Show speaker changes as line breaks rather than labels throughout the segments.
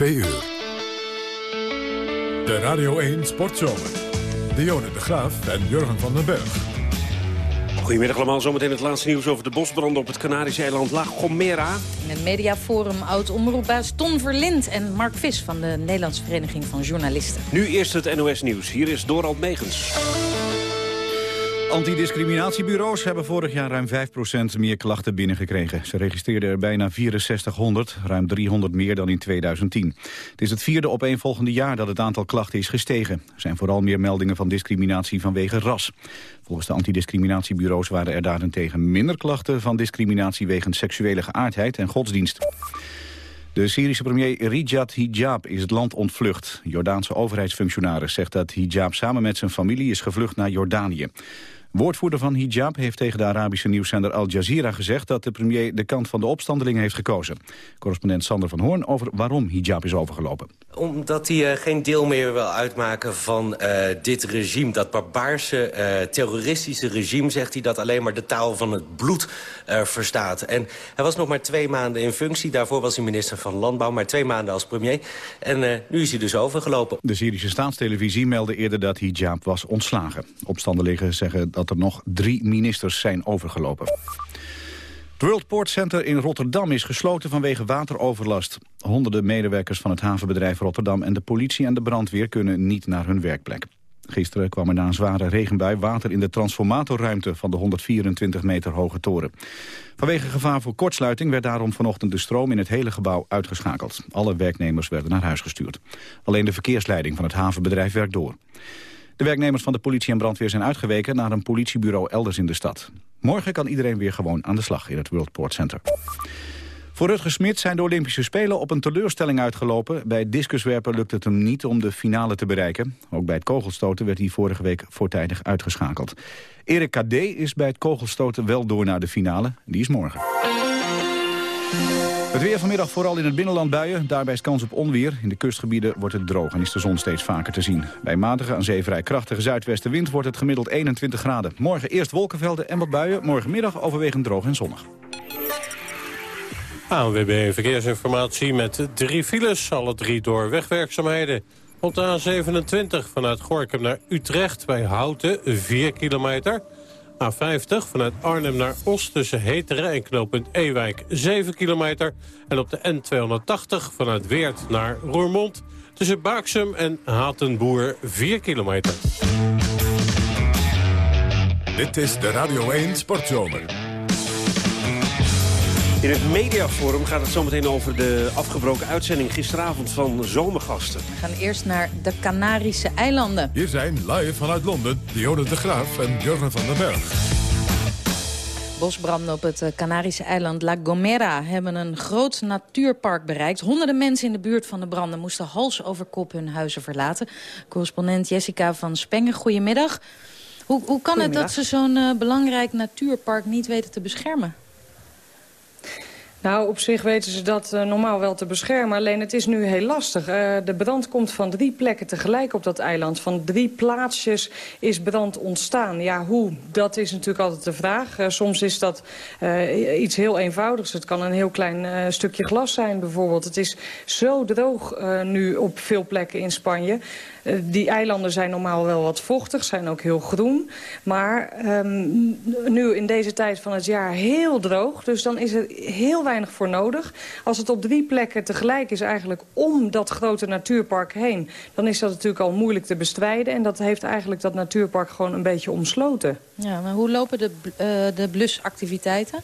2 uur. De Radio 1 Sportzomer. Dionne de Graaf en Jurgen van den Berg.
Goedemiddag allemaal, zometeen het laatste nieuws over de bosbranden op het Canarische eiland La Gomera.
In het mediaforum oud-omroepbaas Ton Verlind en Mark Vis van de Nederlandse Vereniging van Journalisten.
Nu eerst het NOS Nieuws. Hier is Dorald Megens.
Antidiscriminatiebureaus hebben vorig jaar ruim 5% meer klachten binnengekregen. Ze registreerden er bijna 6400, ruim 300 meer dan in 2010. Het is het vierde opeenvolgende jaar dat het aantal klachten is gestegen. Er zijn vooral meer meldingen van discriminatie vanwege ras. Volgens de antidiscriminatiebureaus waren er daarentegen minder klachten van discriminatie wegens seksuele geaardheid en godsdienst. De Syrische premier Rijad Hijab is het land ontvlucht. Jordaanse overheidsfunctionaris zegt dat Hijab samen met zijn familie is gevlucht naar Jordanië. Woordvoerder van Hijab heeft tegen de Arabische nieuwszender Al Jazeera gezegd dat de premier de kant van de opstandelingen heeft gekozen. Correspondent Sander van Hoorn over waarom Hijab is overgelopen.
Omdat hij uh, geen deel meer wil uitmaken van uh, dit regime. Dat barbaarse, uh, terroristische regime, zegt hij, dat alleen maar de taal van het bloed verstaat. En hij was nog maar twee maanden in functie. Daarvoor was hij minister van Landbouw, maar twee maanden als premier. En nu is hij dus overgelopen.
De Syrische staatstelevisie meldde eerder dat Hijab was ontslagen. Opstandelingen zeggen dat er nog drie ministers zijn overgelopen. Het World Port Center in Rotterdam is gesloten vanwege wateroverlast. Honderden medewerkers van het havenbedrijf Rotterdam en de politie en de brandweer kunnen niet naar hun werkplek. Gisteren kwam er na een zware regenbui water in de transformatorruimte van de 124 meter hoge toren. Vanwege gevaar voor kortsluiting werd daarom vanochtend de stroom in het hele gebouw uitgeschakeld. Alle werknemers werden naar huis gestuurd. Alleen de verkeersleiding van het havenbedrijf werkt door. De werknemers van de politie en brandweer zijn uitgeweken naar een politiebureau elders in de stad. Morgen kan iedereen weer gewoon aan de slag in het World Port Center. Voor Rutger Smit zijn de Olympische Spelen op een teleurstelling uitgelopen. Bij discuswerpen lukt het hem niet om de finale te bereiken. Ook bij het kogelstoten werd hij vorige week voortijdig uitgeschakeld. Erik Kadé is bij het kogelstoten wel door naar de finale. Die is morgen. Het weer vanmiddag vooral in het binnenland buien. Daarbij is kans op onweer. In de kustgebieden wordt het droog en is de zon steeds vaker te zien. Bij matige aan zee vrij krachtige zuidwestenwind wordt het gemiddeld 21 graden. Morgen eerst wolkenvelden en wat buien. Morgenmiddag overwegend droog en zonnig.
ANWB Verkeersinformatie met drie files, alle drie door wegwerkzaamheden. Op de A27 vanuit Gorkum naar Utrecht bij Houten, 4 kilometer... A50 vanuit Arnhem naar Os tussen Heteren en knooppunt Ewijk 7 kilometer. En op de N280 vanuit Weert naar Roermond tussen Baaksum en Hatenboer 4 kilometer.
Dit is de Radio 1 Sportzomer.
In het mediaforum gaat het zometeen over de afgebroken uitzending gisteravond van Zomergasten.
We gaan eerst naar de Canarische eilanden.
Hier zijn live vanuit Londen Dionne de Graaf en Jurgen van den Berg.
Bosbranden op het eh, Canarische eiland La Gomera hebben een groot natuurpark bereikt. Honderden mensen in de buurt van de branden moesten hals over kop hun huizen verlaten. Correspondent Jessica van Spengen, goedemiddag. Hoe, hoe kan het dat ze zo'n uh, belangrijk natuurpark niet weten te beschermen?
Nou, op zich weten ze dat uh, normaal wel te beschermen. Alleen het is nu heel lastig. Uh, de brand komt van drie plekken tegelijk op dat eiland. Van drie plaatsjes is brand ontstaan. Ja, hoe? Dat is natuurlijk altijd de vraag. Uh, soms is dat iets heel eenvoudigs. Het kan een heel klein stukje glas zijn bijvoorbeeld. Het is zo droog nu op veel plekken in Spanje. Die eilanden zijn normaal wel wat vochtig, zijn ook heel groen. Maar um, nu in deze tijd van het jaar heel droog. Dus dan is er heel weinig voor nodig. Als het op drie plekken tegelijk is eigenlijk om dat grote natuurpark heen... dan is dat natuurlijk al moeilijk te bestrijden. En dat heeft eigenlijk dat natuurpark gewoon een beetje omsloten.
Ja, maar hoe lopen de, uh, de blusactiviteiten?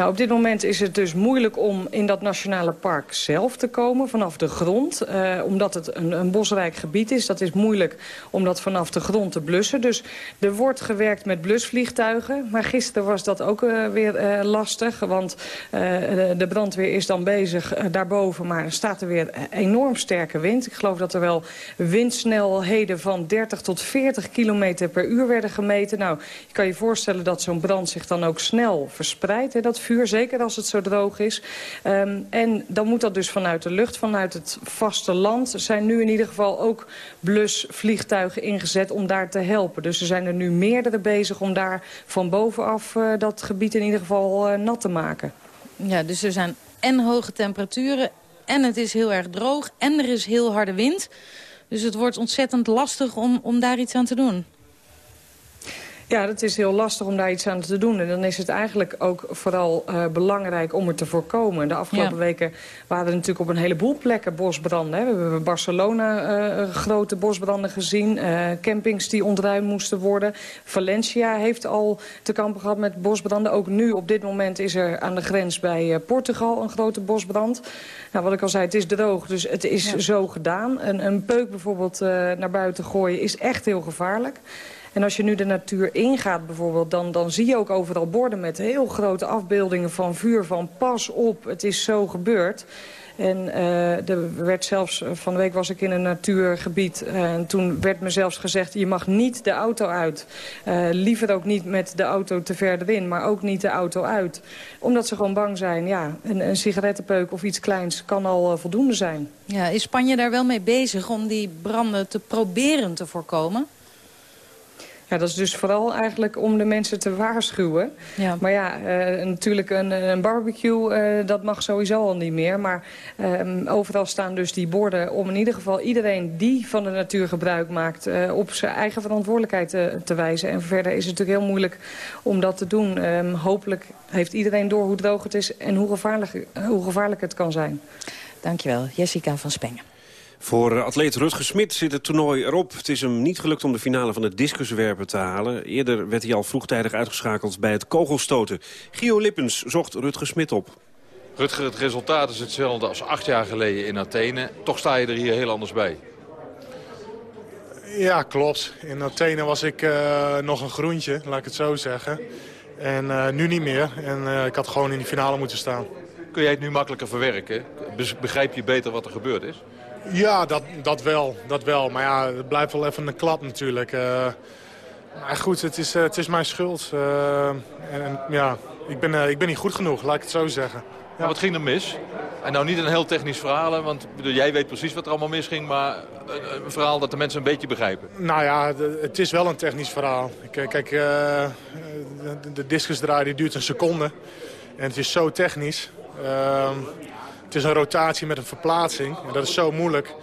Nou, op dit moment is het dus moeilijk om in dat nationale park zelf te komen, vanaf de grond. Uh, omdat het een, een, bosrijk gebied is, dat is moeilijk om dat vanaf de grond te blussen. Dus er wordt gewerkt met blusvliegtuigen. Maar gisteren was dat ook uh, weer uh, lastig, want de, de, brandweer is dan bezig daarboven. Maar er staat er weer enorm sterke wind. Ik geloof dat er wel windsnelheden van 30 tot 40 kilometer per uur werden gemeten. Nou, je kan je voorstellen dat zo'n brand zich dan ook snel verspreidt. Hè, dat vuur, zeker als het zo droog is. Um, en dan moet dat dus vanuit de lucht, vanuit het vasteland. Er zijn nu in ieder geval ook blusvliegtuigen ingezet om daar te helpen. Dus er zijn er nu meerdere bezig om daar van bovenaf uh, dat gebied in ieder geval uh, nat te maken.
Ja, dus er zijn en hoge temperaturen en het is heel erg droog en er is heel harde wind. Dus het wordt ontzettend lastig om, om daar iets aan te doen.
Ja, het is heel lastig om daar iets aan te doen. En dan is het eigenlijk ook vooral uh, belangrijk om het te voorkomen. De afgelopen ja. weken waren er natuurlijk op een heleboel plekken bosbranden. Hè. We hebben Barcelona uh, grote bosbranden gezien. Uh, campings die ontruimd moesten worden. Valencia heeft al te kampen gehad met bosbranden. Ook nu, op dit moment, is er aan de grens bij Portugal een grote bosbrand. Nou, wat ik al zei, het is droog, dus het is ja. zo gedaan. Een, een peuk bijvoorbeeld naar buiten gooien is echt heel gevaarlijk. En als je nu de natuur ingaat bijvoorbeeld... dan, dan zie je ook overal borden met heel grote afbeeldingen van vuur... van pas op, het is zo gebeurd. En uh, er werd zelfs, van de week was ik in een natuurgebied... Uh, en toen werd me zelfs gezegd, je mag niet de auto uit. Liever ook niet met de auto te ver erin, maar ook niet de auto uit. Omdat ze gewoon bang zijn, ja, een, een sigarettenpeuk of iets kleins kan al voldoende zijn.
Ja, is Spanje daar wel mee bezig om die branden te proberen te voorkomen?
Ja, dat is dus vooral eigenlijk om de mensen te waarschuwen. Ja. Maar ja, uh, natuurlijk een, een barbecue, uh, dat mag sowieso al niet meer. Maar uh, overal staan dus die borden om in ieder geval iedereen die van de natuur gebruik maakt... Eh, op zijn eigen verantwoordelijkheid te, te, wijzen. En verder is het natuurlijk heel moeilijk om dat te doen. Ehm, hopelijk heeft iedereen door hoe droog het is en hoe gevaarlijk, hoe gevaarlijk het kan zijn.
Dankjewel, Jessica van Spengen.
Voor eh, atleet Rutger Smit zit het toernooi erop. Het is hem niet gelukt om de finale van het discuswerpen te halen. Eerder werd hij al vroegtijdig uitgeschakeld bij het kogelstoten. Gio Lippens zocht Rutger Smit op.
Rutger, het resultaat is hetzelfde als acht jaar geleden in Athene. Toch sta je er hier heel anders bij.
Ja, klopt. In Athene was ik uh, nog een groentje, laat ik het zo zeggen. En uh, nu niet meer. En uh, ik had gewoon in die finale moeten staan.
Kun jij het nu makkelijker verwerken? Begrijp je beter wat er gebeurd is?
Ja, dat, dat wel. Dat wel. Maar ja, het blijft wel even een klap natuurlijk. Uh, maar goed, het is, uh, het is mijn schuld. Uh, en, en, ja, ik ben, ik ben niet goed genoeg, laat ik het zo zeggen.
Ja. wat ging er mis? En nou niet een heel technisch verhaal, want bedoel, jij weet precies wat er allemaal misging... maar een, een, verhaal dat de mensen een beetje begrijpen.
Nou ja, de, het is wel een technisch verhaal. Kijk, de, de discusdraai die duurt een seconde. En het is zo technisch. Ehm, het is een rotatie met een verplaatsing. En dat is zo moeilijk.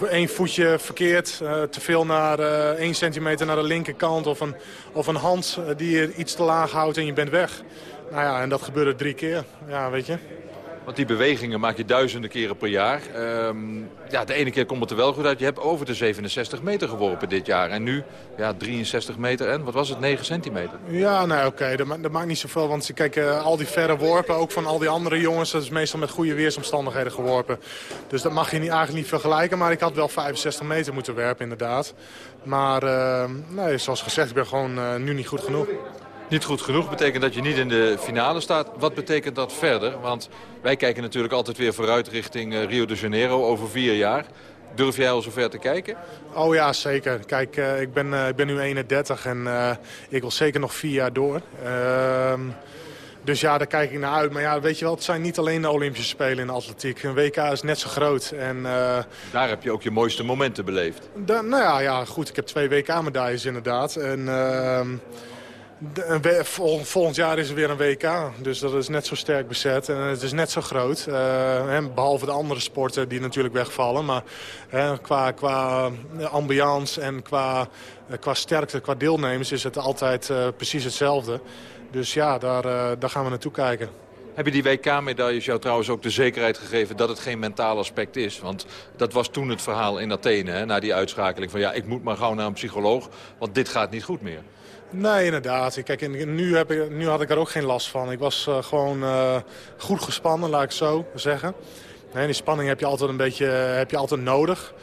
Eén voetje verkeerd, uh, te veel naar uh, één centimeter naar de linkerkant... of een, of een hand uh, die je iets te laag houdt en je bent weg. Nou ja, en dat gebeurde drie keer. Ja, weet je.
Want die bewegingen maak je duizenden keren per jaar. Um, ja, de ene keer komt het er wel goed uit. Je hebt over de 67 meter geworpen dit jaar. En nu ja, 63 meter en, wat was het, 9 centimeter?
Ja, nou oké, dat, dat, maakt niet zoveel. Want kijk, al die verre worpen, ook van al die andere jongens... dat is meestal met goede weersomstandigheden geworpen. Dus dat mag je niet, eigenlijk niet vergelijken. Maar ik had wel 65 meter moeten werpen, inderdaad. Maar uh, nee, zoals gezegd, ik ben gewoon uh, nu niet goed genoeg.
Niet goed genoeg betekent dat je niet in de finale staat. Wat betekent dat verder? Want wij kijken natuurlijk altijd weer vooruit richting uh, Rio de Janeiro over vier jaar. Durf jij al zover te kijken?
Oh ja, zeker. Kijk, uh, ik, ben, uh, ik ben nu 31 en ik wil zeker nog vier jaar door. Ehm, dus ja, daar kijk ik naar uit. Maar ja, weet je wel, het zijn niet alleen de Olympische Spelen in de atletiek. Een WK is net zo groot. En,
Daar heb je ook je mooiste momenten beleefd.
Nou ja, ja, goed. Ik heb twee WK-medailles inderdaad. En ehm, volgend jaar is er weer een WK, dus dat is net zo sterk bezet en het is net zo groot. Uh, behalve de andere sporten die natuurlijk wegvallen. Maar qua, qua ambiance en qua, qua sterkte, qua deelnemers is het altijd precies hetzelfde. Dus ja, daar, daar gaan we naartoe kijken.
Hebben die WK-medailles jou trouwens ook de zekerheid gegeven dat het geen mentaal aspect is? Want dat was toen het verhaal in Athene, hè, na die uitschakeling van ja, ik moet maar gauw naar een psycholoog, want dit gaat niet goed meer.
Nee, inderdaad. Kijk, nu, heb ik, nu had ik er ook geen last van. Ik was uh, gewoon uh, goed gespannen, laat ik zo zeggen. Nee, die spanning heb je altijd een beetje heb je altijd nodig.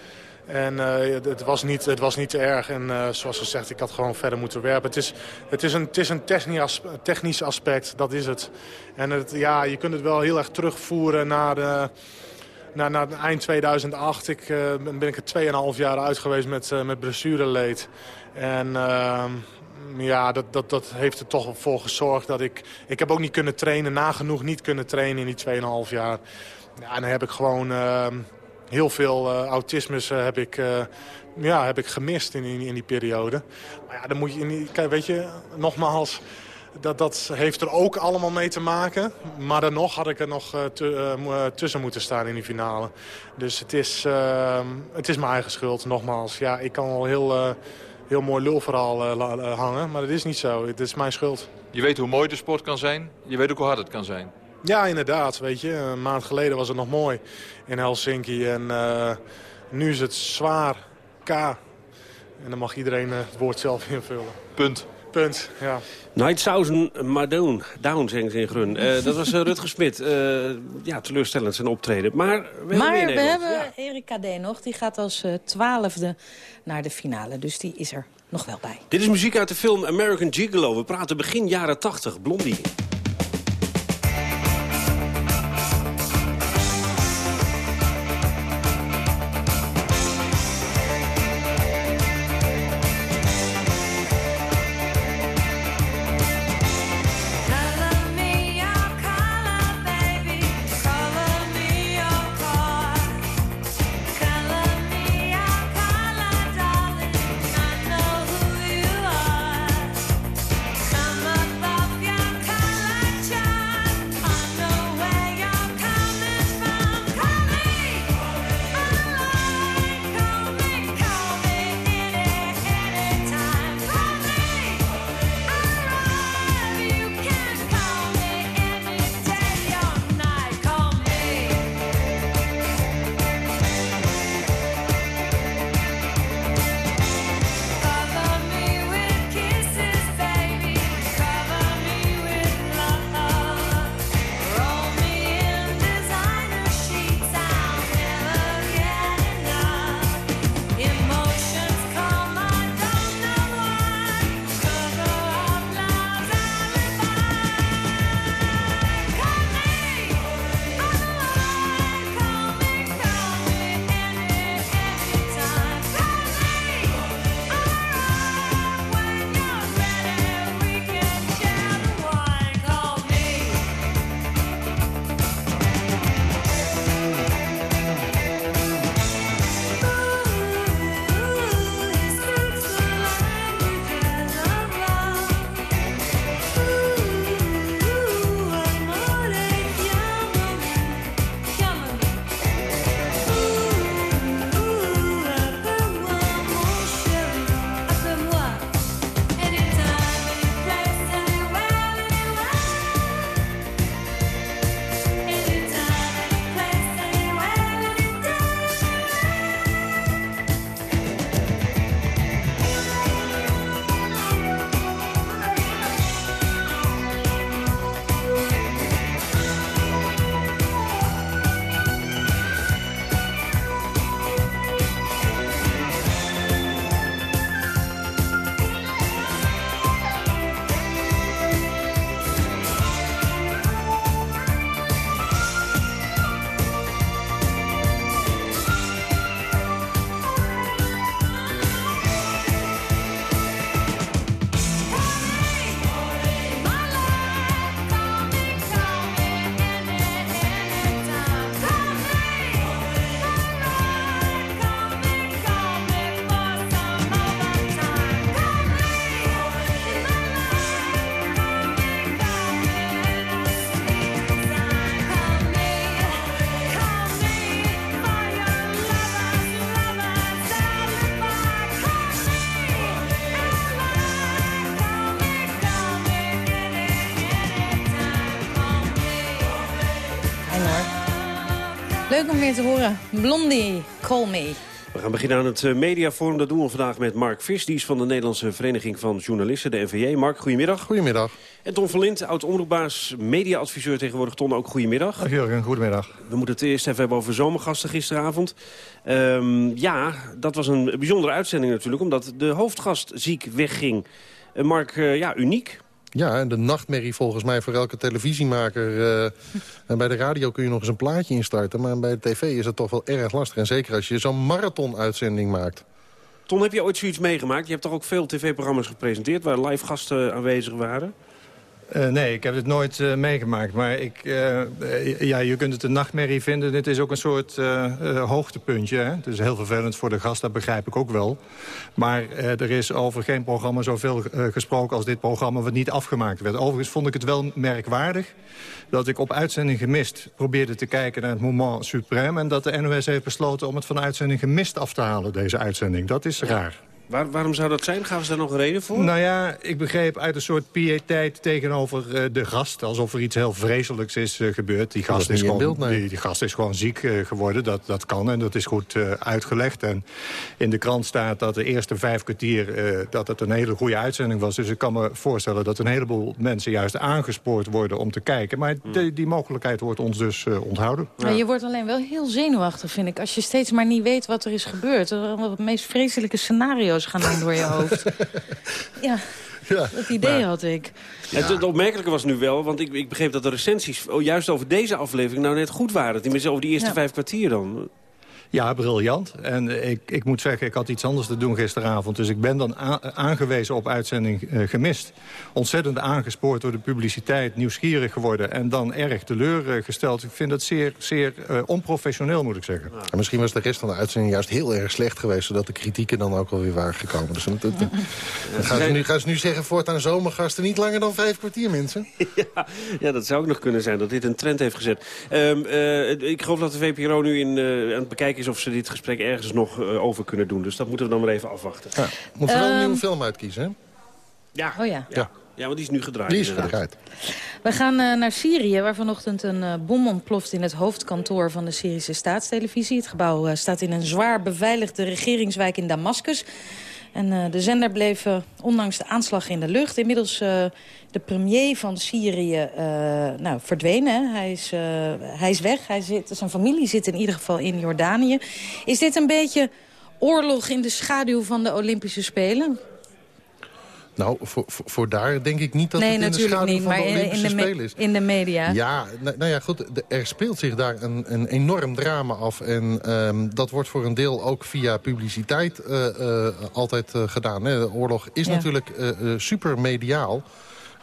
En het, was niet, het was niet te erg. En uh, zoals gezegd, ik had gewoon verder moeten werpen. Het is, het is een, het is een technisch, technisch aspect, dat is het. En het, ja, je kunt het wel heel erg terugvoeren naar, de, naar, naar eind 2008. Ik, ben ik er 2,5 jaar uit geweest met, met blessureleed. En ehm, ja, dat, dat, dat heeft er toch voor gezorgd dat ik... Ik heb ook niet kunnen trainen, nagenoeg niet kunnen trainen in die 2,5 jaar. Ja, en dan heb ik gewoon uh, heel veel uh, heb ik, ja, heb ik gemist in, in, in, die periode. Maar ja, dan moet je... Kijk, weet je, nogmaals... dat, dat heeft er ook allemaal mee te maken. Maar dan nog had ik er nog tussen moeten staan in die finale. Dus het is, ehm, het is mijn eigen schuld, nogmaals. Ja, ik kan wel heel, heel mooi lulverhaal hangen, maar dat is niet zo. Het is mijn schuld.
Je weet hoe mooi de sport kan zijn. Je weet ook hoe hard het kan zijn.
Ja, inderdaad. Weet je. Een maand geleden was het nog mooi in Helsinki. En nu is het zwaar K. En dan mag iedereen het woord zelf invullen.
Punt.
Punt, ja.
Nightsausen Madoon, Down, zeggen ze in Grun. Uh, dat was uh, Rutger Smit. Uh, ja, teleurstellend zijn optreden. Maar we
maar
hebben,
we hebben ja. Erika D. nog. Die gaat als twaalfde naar de finale. Dus die is er nog wel bij.
Dit is muziek uit de film American Gigolo. We praten begin jaren 80. Blondie.
Om weer te horen. Blondie, call me.
We gaan beginnen aan het eh, mediaforum. Dat doen we vandaag met Mark Vis. Die is van de Nederlandse Vereniging van Journalisten, de NVJ. Mark, goedemiddag.
Goedemiddag.
En Ton Verlint, oud-omroepbaas, mediaadviseur tegenwoordig. Ton, ook goedemiddag.
Dag Jurgen, goedemiddag.
We moeten het eerst even hebben over zomergasten gisteravond. Um, ja, dat was een bijzondere uitzending natuurlijk, omdat de hoofdgast ziek wegging. Uh, Mark, uh, ja, uniek.
Ja, de nachtmerrie volgens mij voor elke televisiemaker. Uh, en bij de radio kun je nog eens een plaatje instarten. Maar bij de tv is het toch wel erg lastig. En zeker als je zo'n marathon-uitzending maakt.
Ton, heb je ooit zoiets meegemaakt? Je hebt toch ook veel tv-programma's gepresenteerd... waar live gasten aanwezig waren?
Uh, nee, ik heb het nooit uh, meegemaakt. Maar ik, uh, ja, je kunt het een nachtmerrie vinden. Dit is ook een soort hoogtepuntje. Hè? Het is heel vervelend voor de gast, dat begrijp ik ook wel. Maar er is over geen programma zoveel gesproken als dit programma... wat niet afgemaakt werd. Overigens vond ik het wel merkwaardig... dat ik op uitzending gemist probeerde te kijken naar het moment suprême... en dat de NOS heeft besloten om het van uitzending gemist af te halen, deze uitzending. Dat is raar.
Waar, waarom zou dat zijn? Gaven ze daar nog een reden voor?
Nou ja, ik begreep uit een soort piëteit tegenover uh, de gast. Alsof er iets heel vreselijks is uh, gebeurd. Die gast, is gewoon, beeld, nee. die, die, gast is gewoon ziek uh, geworden. Dat, dat kan en dat is goed uitgelegd. En in de krant staat dat de eerste vijf kwartier... dat het een hele goede uitzending was. Dus ik kan me voorstellen dat een heleboel mensen juist aangespoord worden om te kijken. Maar hmm. die, die mogelijkheid wordt ons dus onthouden.
Ja. je wordt alleen wel heel zenuwachtig, vind ik. Als je steeds maar niet weet wat er is gebeurd. Het meest vreselijke scenario's gaan dan door je hoofd. ja. Ja, dat idee had ik.
Het, het, opmerkelijke was nu wel, want ik, ik begreep dat de recensies... Oh, juist over deze aflevering nou net goed waren. Tenminste, over die eerste vijf kwartier dan.
Ja, briljant. En ik, ik moet zeggen, ik had iets anders te doen gisteravond. Dus ik ben dan aangewezen op uitzending uh, gemist. Ontzettend aangespoord door de publiciteit, nieuwsgierig geworden... en dan erg teleurgesteld. Ik vind dat zeer, zeer uh, onprofessioneel, moet ik zeggen.
Ja. misschien was de rest van de uitzending juist heel erg slecht geweest... zodat de kritieken dan ook alweer waren gekomen. Dus, gaan, ze nu, gaan ze nu zeggen, voortaan zomergasten niet langer dan vijf kwartier, mensen?
Ja, ja, dat zou ook nog kunnen zijn, dat dit een trend heeft gezet. Um, ik geloof dat de VPRO nu in, aan het bekijken is of ze dit gesprek ergens nog uh, over kunnen doen. Dus dat moeten we dan maar even afwachten. Ja.
Moeten we wel een nieuwe ehm, film uitkiezen, hè?
Ja.
Oh ja.
ja. Ja, want die is nu gedraaid.
Die is gedraaid.
We gaan uh, naar Syrië, waar vanochtend een uh, bom ontploft in het hoofdkantoor van de Syrische staatstelevisie. Het gebouw uh, staat in een zwaar beveiligde regeringswijk in Damascus. En de zender bleef ondanks de aanslag in de lucht. Inmiddels de premier van Syrië uh, nou, verdwenen. Hij is, uh, hij is weg. Hij zit, zijn familie zit in ieder geval in Jordanië. Is dit een beetje oorlog in de schaduw van de Olympische Spelen?
Nou, voor, voor, voor, daar denk ik niet dat nee, het in de schaduw niet, van de Olympische in de Spelen is.
in de media?
Ja, nou, nou ja, goed. Er speelt zich daar een, een enorm drama af. En um, dat wordt voor een deel ook via publiciteit uh, uh, altijd uh, gedaan. Hè. De oorlog is ja. natuurlijk super mediaal.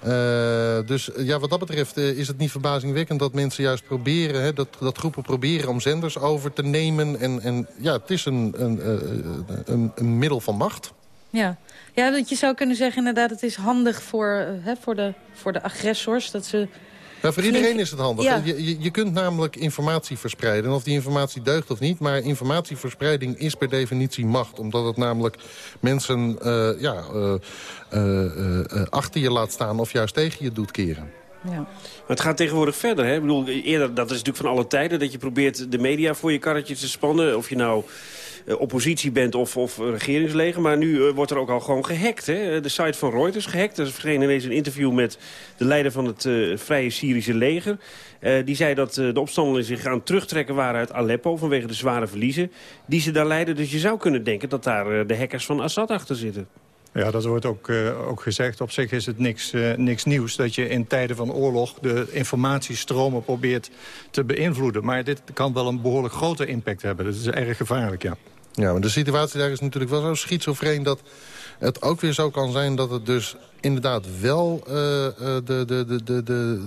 Uh, dus ja, wat dat betreft uh, is het niet verbazingwekkend dat mensen juist proberen... Hè, dat, dat groepen proberen om zenders over te nemen. En, en ja, het is een, een, een, een, middel van macht.
Ja. ja, dat je zou kunnen zeggen inderdaad... het is handig voor, hè, voor, de, voor de agressors dat ze
nou, voor iedereen is het handig. Je, je, je, kunt namelijk informatie verspreiden. En of die informatie deugt of niet. Maar informatieverspreiding is per definitie macht. Omdat het namelijk mensen uh, ja, uh, uh, achter je laat staan of juist tegen je doet keren.
Ja. Maar het gaat tegenwoordig verder. Hè? Ik bedoel, eerder, dat is natuurlijk van alle tijden... dat je probeert de media voor je karretje te spannen. Of je nou oppositie bent of, of regeringsleger. Maar nu uh, wordt er ook al gewoon gehackt. Hè? De site van Reuters gehackt. Er verscheen ineens een interview met de leider van het Vrije Syrische leger. die zei dat de opstandelingen zich aan terugtrekken waren uit Aleppo... vanwege de zware verliezen die ze daar leiden. Dus je zou kunnen denken dat daar de hackers van Assad achter zitten.
Ja, dat wordt ook, ook gezegd. Op zich is het niks, niks nieuws dat je in tijden van oorlog... de informatiestromen probeert te beïnvloeden. Maar dit kan wel een behoorlijk grote impact hebben. Dat is erg gevaarlijk, ja.
Ja, maar de situatie daar is natuurlijk wel zo schizofreen... dat het ook weer zo kan zijn dat het dus inderdaad wel uh, de, de, de, de, de,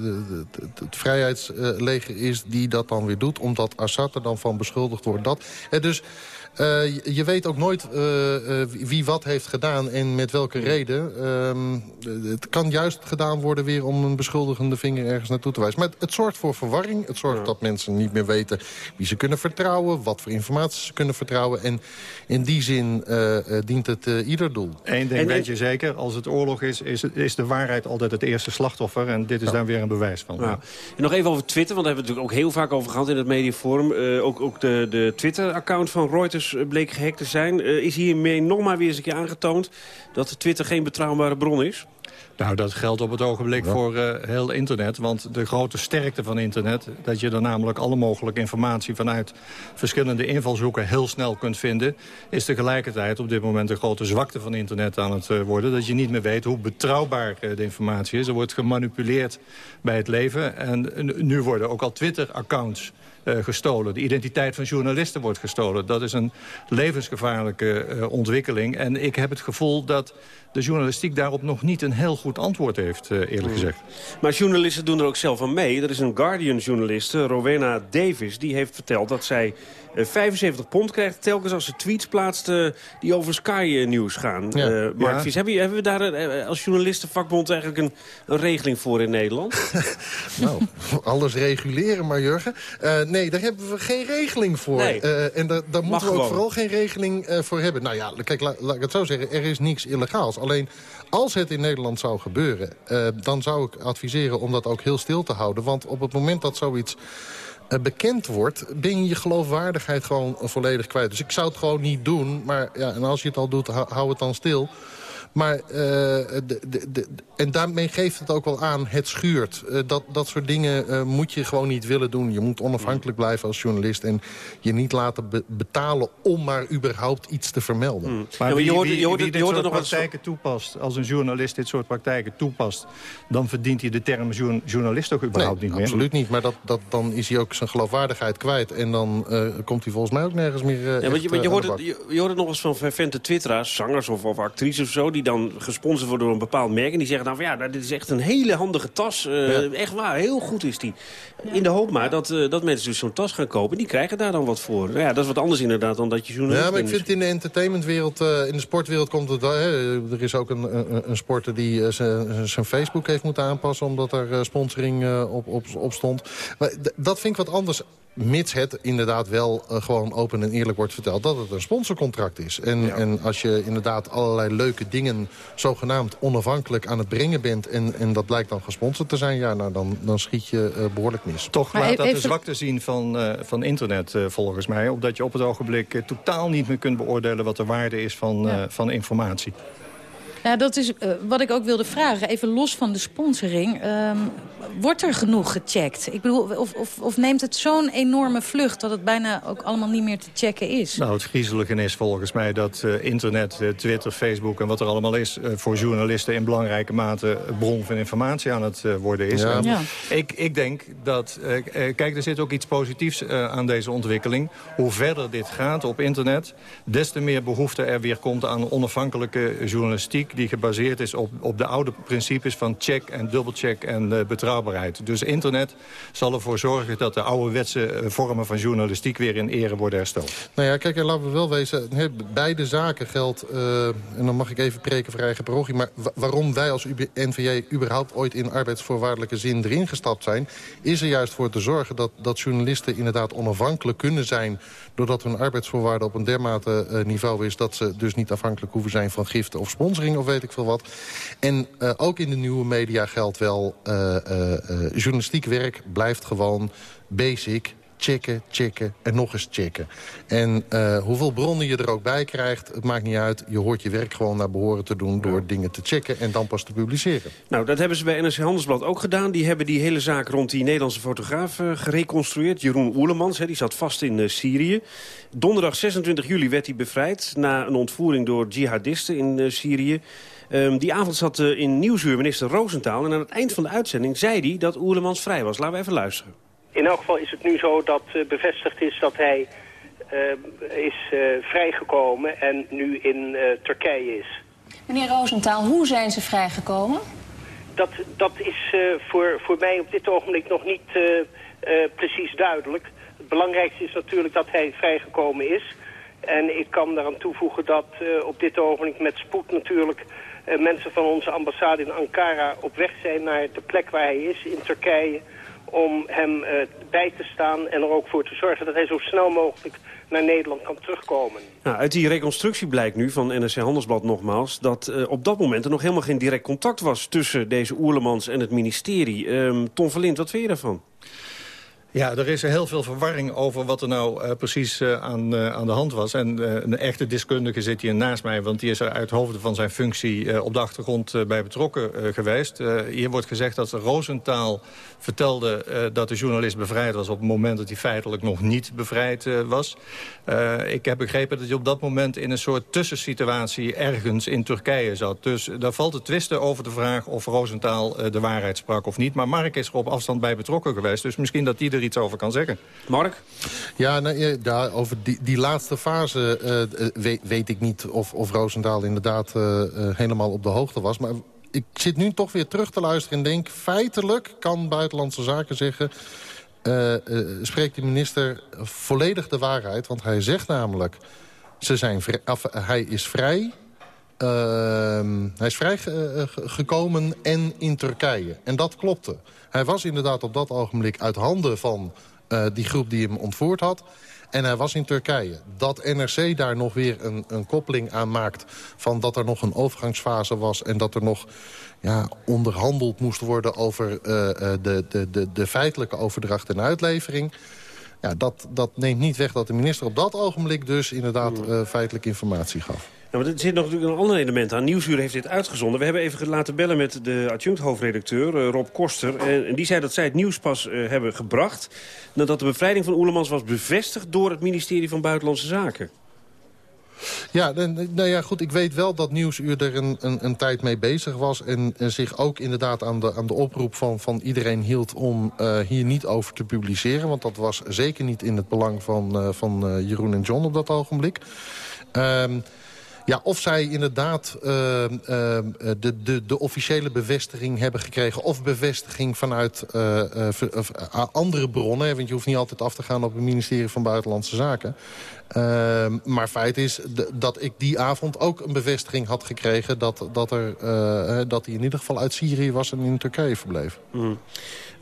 het vrijheidsleger is die dat dan weer doet... omdat Assad er dan van beschuldigd wordt. Dat, dus uh, je weet ook nooit uh, uh, wie wat heeft gedaan en met welke reden. Uh, het kan juist gedaan worden weer om een beschuldigende vinger ergens naartoe te wijzen. Maar het, het zorgt voor verwarring. Het zorgt dat mensen niet meer weten wie ze kunnen vertrouwen. Wat voor informatie ze kunnen vertrouwen. En in die zin dient het ieder doel.
Eén ding weet je zeker. Als het oorlog is, is, is, de waarheid altijd het eerste slachtoffer. En dit is ja. daar weer een bewijs van. Ja.
En nog even over Twitter, want daar hebben we het natuurlijk ook heel vaak over gehad in het mediaforum. ook, ook de, de Twitter-account van Reuters dus bleek gehackt te zijn. Uh, is hiermee nog maar weer eens een keer aangetoond... dat Twitter geen betrouwbare bron is?
Nou, dat geldt op het ogenblik voor uh, heel internet. Want de grote sterkte van internet... dat je er namelijk alle mogelijke informatie... vanuit verschillende invalshoeken heel snel kunt vinden... is tegelijkertijd op dit moment de grote zwakte van internet aan het uh, worden. Dat je niet meer weet hoe betrouwbaar uh, de informatie is. Er wordt gemanipuleerd bij het leven. En nu worden ook al Twitter-accounts uh, gestolen. De identiteit van journalisten wordt gestolen. Dat is een levensgevaarlijke uh, ontwikkeling. En ik heb het gevoel dat de journalistiek daarop nog niet een heel goed antwoord heeft, eerlijk
Mm.
gezegd.
Maar journalisten doen er ook zelf aan mee. Er is een Guardian-journaliste, Rowena Davis, die heeft verteld dat zij eh, 75 pond krijgt... telkens als ze tweets plaatst eh, die over Sky-nieuws gaan.
Ja.
Eh, Mark
Ja.
Vies, hebben, hebben we daar eh, als journalistenvakbond eigenlijk een, een regeling voor in Nederland?
Nou, alles reguleren maar, Jurgen. Eh, nee, daar hebben we geen regeling voor.
Nee.
Eh, en daar, daar moeten we ook vooral geen regeling eh, voor hebben. Nou ja, kijk, la- laat ik het zo zeggen. Er is niks illegaals. Alleen, als het in Nederland zou gebeuren... eh, dan zou ik adviseren om dat ook heel stil te houden. Want op het moment dat zoiets eh, bekend wordt... ben je je geloofwaardigheid gewoon eh, volledig kwijt. Dus ik zou het gewoon niet doen. Maar ja, en als je het al doet, hou het dan stil. Maar, eh, de, de, de- en daarmee geeft het ook wel aan, het schuurt. Eh, dat, dat soort dingen eh, moet je gewoon niet willen doen. Je moet onafhankelijk blijven als journalist... en je niet laten be- betalen om maar überhaupt iets te vermelden.
Maar
Ja, maar
wie,
je hoort-
wie-
je hoort-
wie
je
dit
hoort
soort
nog wel eens-
praktijken toepast, als een journalist dit soort praktijken toepast... dan verdient hij de term jour- journalist toch überhaupt
Nee,
niet meer?
absoluut niet. Maar dat, dat, dan is hij ook zijn geloofwaardigheid kwijt. En dan eh, komt hij volgens mij ook nergens meer
Ja, want je, want je, hoort het, je, je hoort het nog eens van vervente twitteraars, zangers of, of actrices of zo... die dan gesponsord worden door een bepaald merk. En die zeggen dan van ja, dit is echt een hele handige tas. Eh, Echt waar, heel goed is die. In de hoop maar dat, eh, dat mensen dus zo'n tas gaan kopen. Die krijgen daar dan wat voor. Nou ja, dat is wat anders inderdaad dan dat je journalist
Ja, maar ik vind in de entertainmentwereld, eh, in de sportwereld komt het er is ook een, een, een sporter die zijn Facebook heeft moeten aanpassen... omdat er sponsoring op, op, op stond. Maar dat vind ik wat anders mits het inderdaad wel eh, gewoon open en eerlijk wordt verteld... dat het een sponsorcontract is. En, en als je inderdaad allerlei leuke dingen zogenaamd onafhankelijk aan het brengen bent... en, en dat blijkt dan gesponsord te zijn, ja, nou, dan, dan schiet je eh, behoorlijk mis.
Toch
Maar
laat
e-
dat de zwakte zien van, eh, van internet eh, volgens mij. Omdat je op het ogenblik totaal niet meer kunt beoordelen... wat de waarde is van, eh,
Ja.
van informatie.
Ja, dat is eh, wat ik ook wilde vragen. Even los van de sponsoring. Ehm, wordt er genoeg gecheckt? Ik bedoel, of, of, of neemt het zo'n enorme vlucht... dat het bijna ook allemaal niet meer te checken is?
Nou, het griezelige is volgens mij dat eh, internet, eh, Twitter, Facebook... en wat er allemaal is, eh, voor journalisten in belangrijke mate... bron van informatie aan het worden is.
Ja.
Ik, ik denk dat... kijk, er zit ook iets positiefs eh, aan deze ontwikkeling. Hoe verder dit gaat op internet... des te meer behoefte er weer komt aan onafhankelijke journalistiek... die gebaseerd is op, op de oude principes van check en dubbelcheck en eh, betrouwbaarheid. Dus internet zal ervoor zorgen dat de ouderwetse eh, vormen van journalistiek... weer in ere worden hersteld.
Nou ja, kijk, en laten we wel wezen, beide zaken geldt... eh, en dan mag ik even preken voor eigen parochie... maar wa- waarom wij als NVJ überhaupt ooit in arbeidsvoorwaardelijke zin erin gestapt zijn... is er juist voor te zorgen dat, dat journalisten inderdaad onafhankelijk kunnen zijn... doordat hun arbeidsvoorwaarden op een dermate niveau is... dat ze dus niet afhankelijk hoeven zijn van giften of sponsoring of weet ik veel wat. En eh, ook in de nieuwe media geldt wel... eh, journalistiek werk blijft gewoon basic checken, checken en nog eens checken. En eh, hoeveel bronnen je er ook bij krijgt, het maakt niet uit. Je hoort je werk gewoon naar behoren te doen door dingen te checken en dan pas te publiceren.
Nou, dat hebben ze bij NRC Handelsblad ook gedaan. Die hebben die hele zaak rond die Nederlandse fotograaf eh, gereconstrueerd. Jeroen Oerlemans, die zat vast in eh, Syrië. Donderdag 26 juli werd hij bevrijd... na een ontvoering door jihadisten in Syrië. Ehm, die avond zat in Nieuwsuur minister Roosentaal... en aan het eind van de uitzending zei hij dat Oerlemans vrij was. Laten we even luisteren.
In elk geval is het nu zo dat eh, bevestigd is dat hij eh, is eh, vrijgekomen en nu in Turkije is.
Meneer Roosentaal, hoe zijn ze vrijgekomen?
Dat, dat is voor, voor mij op dit ogenblik nog niet precies duidelijk. Het belangrijkste is natuurlijk dat hij vrijgekomen is. En ik kan daaraan toevoegen dat op dit ogenblik met spoed natuurlijk... mensen van onze ambassade in Ankara op weg zijn naar de plek waar hij is in Turkije... om hem eh, bij te staan en er ook voor te zorgen dat hij zo snel mogelijk naar Nederland kan terugkomen.
Nou, uit die reconstructie blijkt nu van NRC Handelsblad nogmaals... dat eh, op dat moment er nog helemaal geen direct contact was... tussen deze Oerlemans en het ministerie. Ehm Tom Verlind, wat vind je daarvan?
Ja, er is heel veel verwarring over wat er nou eh, precies eh, aan, eh, aan de hand was. En een echte deskundige zit hier naast mij... want die is er uit hoofde van zijn functie op de achtergrond bij betrokken geweest. Hier wordt gezegd dat Roosentaal vertelde dat de journalist bevrijd was... op het moment dat hij feitelijk nog niet bevrijd was. Ik heb begrepen dat hij op dat moment in een soort tussensituatie... ergens in Turkije zat. Dus daar valt te twisten over de vraag of Roosentaal de waarheid sprak of niet. Maar Mark is er op afstand bij betrokken geweest. Dus misschien dat die er iets over kan zeggen.
Mark?
Ja, nou, ja, over die, die laatste fase eh, eh, weet, weet ik niet of, of Roosendaal inderdaad helemaal op de hoogte was. Maar ik zit nu toch weer terug te luisteren en denk... feitelijk kan Buitenlandse Zaken zeggen... Uh, uh, spreekt de minister volledig de waarheid. Want hij zegt namelijk, ze zijn vrij, af, hij is vrij... Uh, hij is vrij gekomen en in Turkije. En dat klopte. Hij was inderdaad op dat ogenblik uit handen van die groep die hem ontvoerd had. En hij was in Turkije. Dat NRC daar nog weer een, een koppeling aan maakt... van dat er nog een overgangsfase was... en dat er nog ja, onderhandeld moest worden over uh, de, de, de, de feitelijke overdracht en uitlevering... Ja, dat, dat neemt niet weg dat de minister op dat ogenblik dus inderdaad uh, feitelijke informatie gaf.
Nou, er zit nog natuurlijk een ander element aan. Nieuwsuur heeft dit uitgezonden. We hebben even laten bellen met de adjunct-hoofdredacteur, uh, Rob Koster. En, die zei dat zij het nieuws pas uh, hebben gebracht... nadat de bevrijding van Oelemans was bevestigd door het ministerie van Buitenlandse Zaken.
Ja, nou ja, goed, ik weet wel dat Nieuwsuur er een, een, tijd mee bezig was... En, zich ook inderdaad aan de, aan de oproep van, van iedereen hield om uh, hier niet over te publiceren. Want dat was zeker niet in het belang van, van Jeroen en John op dat ogenblik. Um, ja, of zij inderdaad uh, uh, de, de, de officiële bevestiging hebben gekregen... of bevestiging vanuit uh, andere bronnen. Want je hoeft niet altijd af te gaan op het ministerie van Buitenlandse Zaken. Uh, maar feit is dat ik die avond ook een bevestiging had gekregen... dat, dat, er, uh, dat hij in ieder geval uit Syrië was en in Turkije verbleef.
Mm.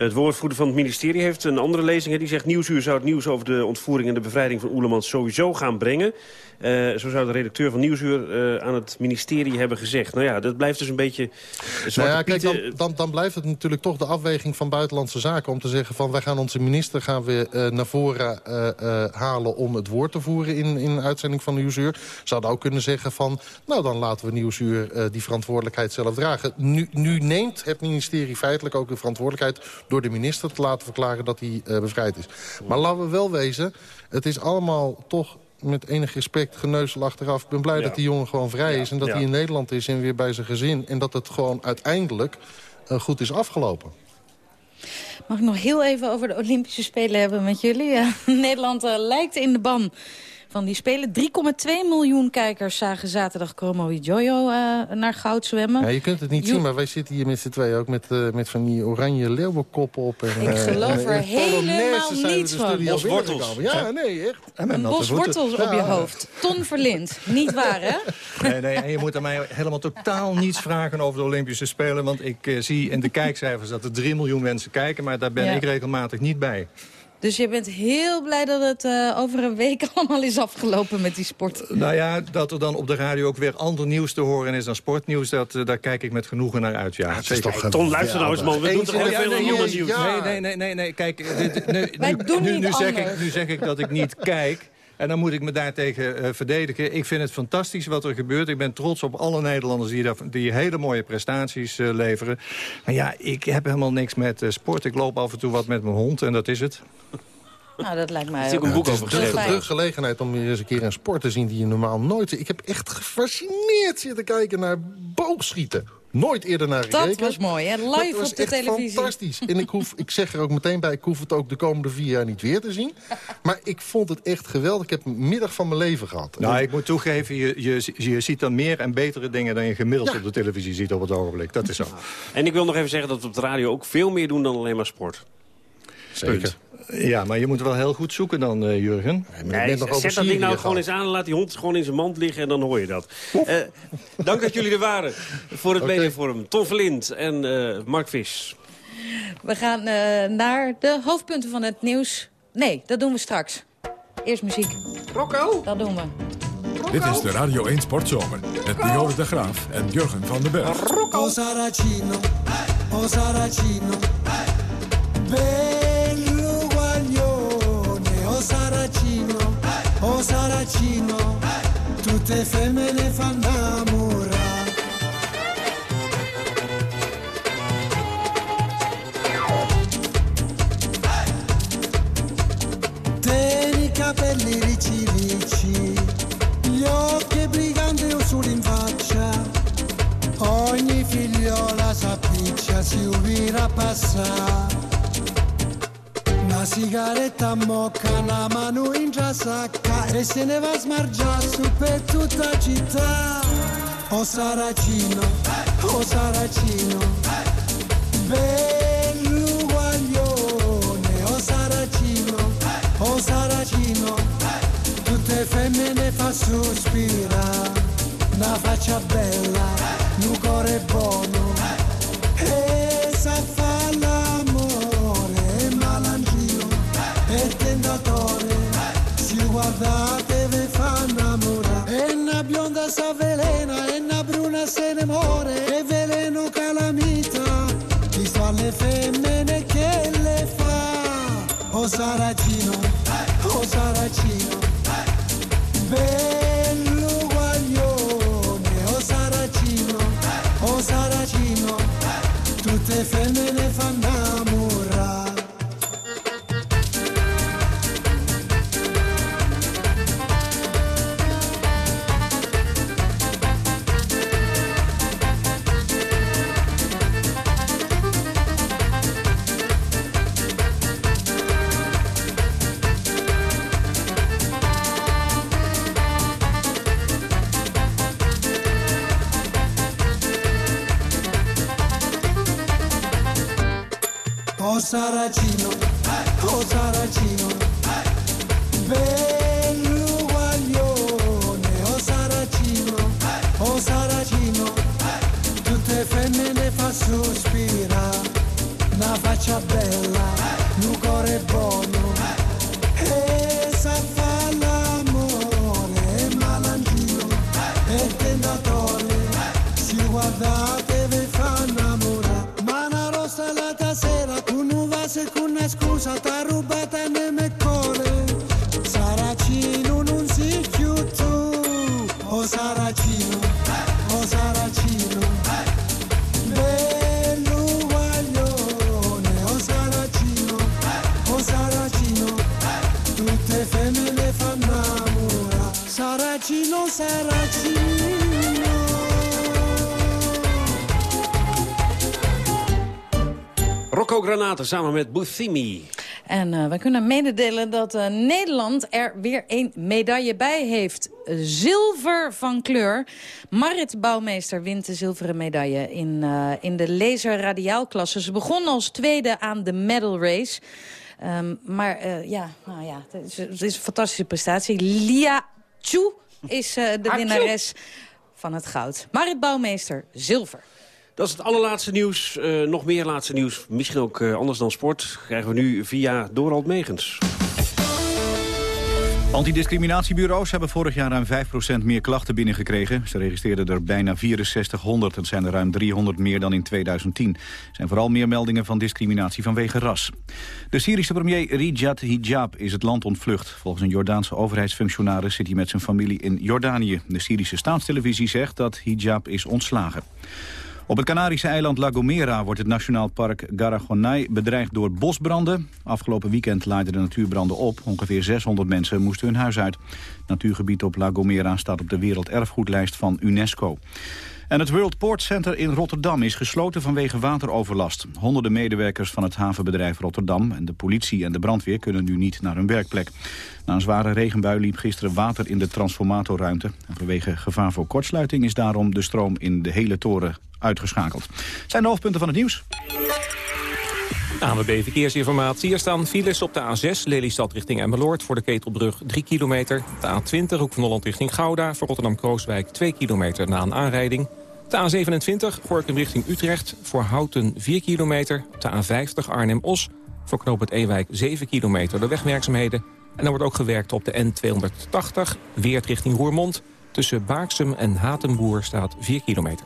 Het woordvoerder van het ministerie heeft een andere lezing. Die zegt Nieuwsuur zou het nieuws over de ontvoering en de bevrijding van Oelemans sowieso gaan brengen. Uh, zo zou de redacteur van Nieuwsuur uh, aan het ministerie hebben gezegd. Nou ja, dat blijft dus een beetje
nou ja, kijk, dan, dan, dan, blijft het natuurlijk toch de afweging van Buitenlandse Zaken... om te zeggen van wij gaan onze minister gaan we, uh, naar voren halen om het woord te voeren in, in de uitzending van Nieuwsuur. Zouden ook kunnen zeggen van nou dan laten we Nieuwsuur die verantwoordelijkheid zelf dragen. Nu, nu neemt het ministerie feitelijk ook de verantwoordelijkheid door de minister te laten verklaren dat hij uh, bevrijd is. Maar laten we wel wezen, het is allemaal toch met enig respect geneuzel achteraf. Ik ben blij ja. dat die jongen gewoon vrij is en dat ja. hij in Nederland is en weer bij zijn gezin. En dat het gewoon uiteindelijk uh, goed is afgelopen.
Mag ik nog heel even over de Olympische Spelen hebben met jullie? Nederland uh, lijkt in de ban van die Spelen. 3,2 miljoen kijkers zagen zaterdag Chromo Jojo uh, naar goud zwemmen.
Ja, je kunt het niet jo zien, maar wij zitten hier met z'n tweeën ook met, uh, met van die oranje leeuwenkoppen op. En,
Ik geloof er helemaal niets van.
Bos wortels.
Ja, nee, echt.
Een bos wortels op je hoofd. Ton Verlind. Niet waar, hè?
Nee, nee, en je moet aan mij helemaal totaal niets vragen over de Olympische Spelen. Want ik uh, zie in de kijkcijfers dat er 3 miljoen mensen kijken. Maar daar ben ja. ik regelmatig niet bij.
Dus je bent heel blij dat het uh, over een week allemaal is afgelopen met die sport.
Nou ja, dat er dan op de radio ook weer ander nieuws te horen is dan sportnieuws... Dat, uh, daar kijk ik met genoegen naar uit, ja. ja
het is toch Ton, luister nou eens, man. We doen toch heel veel nee, nieuws.
Nee, nee, nee, nee, nee, kijk, dit, nu,
Wij
nu,
doen
nu,
niet
nu, zeg ik, nu zeg ik dat ik niet kijk... En dan moet ik me daartegen uh, verdedigen. Ik vind het fantastisch wat er gebeurt. Ik ben trots op alle Nederlanders die, daar, die hele mooie prestaties uh, leveren. Maar ja, ik heb helemaal niks met uh, sport. Ik loop af en toe wat met mijn hond en dat is het.
Nou, dat lijkt mij
ook. ook een boek over geschreven.
Het is de gelegenheid om weer eens een keer een sport te zien die je normaal nooit ziet. Ik heb echt gefascineerd zitten kijken naar boogschieten. Nooit eerder naar gekeken.
Dat was mooi, hè? Live op de televisie.
fantastisch. En ik, hoef, ik zeg er ook meteen bij, ik hoef het ook de komende vier jaar niet weer te zien. Maar ik vond het echt geweldig. Ik heb een middag van mijn leven gehad.
Nou, ik moet toegeven, je, je, je ziet dan meer en betere dingen... dan je gemiddeld ja. op de televisie ziet op het ogenblik. Dat is zo.
En ik wil nog even zeggen dat we op de radio ook veel meer doen dan alleen maar sport.
Zeker.
Ja, maar je moet wel heel goed zoeken dan, uh, Jurgen.
Nee, nee, zet dat ding nou gewoon eens aan en laat die hond gewoon in zijn mand liggen en dan hoor je dat. Uh, dank dat jullie er waren voor het okay. Mediaforum. Verlind en uh, Mark Vis.
We gaan uh, naar de hoofdpunten van het nieuws. Nee, dat doen we straks. Eerst muziek.
Rocco?
Dat doen we.
Rocco? Dit is de Radio 1 Sportzomer met Dionne de Graaf en Jurgen van den Berg.
Rocco?
O Saracino, o Saracino, bello guaglione, o Saracino, o Saracino, tutte femmine fanno amore. Tieni i capelli ricci ricci, gli occhi briganti solo in faccia, ogni figliola s'appiccia, si ubira passare. Una sigaretta mocca, una mano in già sacca e se ne va a smargiare su per tutta città. O Saracino, oh Saracino, bello guaglione, oh Saracino, oh Saracino, tutte femmine fa sospirare, una faccia bella, un cuore buono, e sa guardate ve fa innamorare, e una bionda sa velena, e una bruna se ne muore, e veleno calamita, chi sta alle femmine che le fa, oh Saracino,
Rocco Granate samen met Buthimi.
En uh, we kunnen mededelen dat uh, Nederland er weer een medaille bij heeft. Zilver van kleur. Marit Bouwmeester wint de zilveren medaille in, uh, in de laser-radiaalklasse. Ze begon als tweede aan de medal race. Um, maar ja, nou ja, het is, het is, een fantastische prestatie. Lia Chu is de winnares van het goud. Marit Bouwmeester, zilver.
Dat is het allerlaatste nieuws. Uh, nog meer laatste nieuws. Misschien ook uh, anders dan sport. Krijgen we nu via Dorald Megens.
Antidiscriminatiebureaus hebben vorig jaar ruim 5% meer klachten binnengekregen. Ze registreerden er bijna 6400. Dat zijn er ruim 300 meer dan in 2010. Er zijn vooral meer meldingen van discriminatie vanwege ras. De Syrische premier Rijad Hijab is het land ontvlucht. Volgens een Jordaanse overheidsfunctionaris zit hij met zijn familie in Jordanië. De Syrische staatstelevisie zegt dat Hijab is ontslagen. Op het Canarische eiland La Gomera wordt het nationaal park Garagonay bedreigd door bosbranden. Afgelopen weekend laaiden de natuurbranden op. Ongeveer 600 mensen moesten hun huis uit. Het natuurgebied op La Gomera staat op de werelderfgoedlijst van UNESCO. En het World Port Center in Rotterdam is gesloten vanwege wateroverlast. Honderden medewerkers van het havenbedrijf Rotterdam en de politie en de brandweer kunnen nu niet naar hun werkplek. Na een zware regenbui liep gisteren water in de transformatorruimte. En vanwege gevaar voor kortsluiting is daarom de stroom in de hele toren uitgeschakeld. Zijn de hoofdpunten van het nieuws?
ANWB Verkeersinformatie. Er staan files op de A6, Lelystad richting Emmeloord... voor de Ketelbrug 3 kilometer. De A20, Hoek van Holland richting Gouda... voor Rotterdam-Krooswijk 2 kilometer na een aanrijding. De A27, Gorkum richting Utrecht, voor Houten 4 kilometer. De A50, Arnhem-Os, voor knoop het Ewijk 7 kilometer door wegwerkzaamheden. En er wordt ook gewerkt op de N280, Weert richting Roermond. Tussen Baaksum en Hatenboer staat 4 kilometer.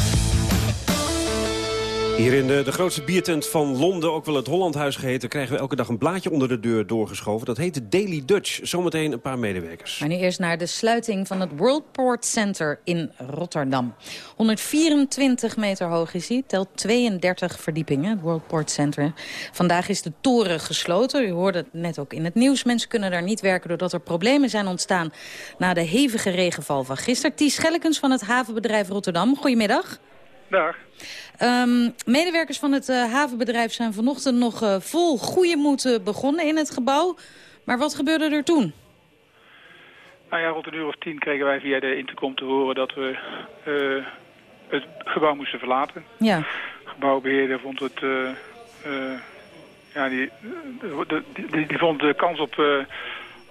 Hier in de, de grootste biertent van Londen, ook wel het Hollandhuis geheten... krijgen we elke dag een blaadje onder de deur doorgeschoven. Dat heet de Daily Dutch. Zometeen een paar medewerkers.
Maar nu eerst naar de sluiting van het World Port Center in Rotterdam. 124 meter hoog is hij, telt 32 verdiepingen, het World Port Center. Vandaag is de toren gesloten. U hoorde het net ook in het nieuws. Mensen kunnen daar niet werken doordat er problemen zijn ontstaan... na de hevige regenval van gisteren. Ties Schellekens van het havenbedrijf Rotterdam. Goedemiddag.
Dag.
Um, medewerkers van het uh, havenbedrijf zijn vanochtend nog uh, vol goede moed begonnen in het gebouw. Maar wat gebeurde er toen?
Nou ja, rond een uur of tien kregen wij via de intercom te horen dat we uh, het gebouw moesten verlaten.
Ja.
Gebouwbeheerder vond het... Ja, die, de, die, die, vond de kans op,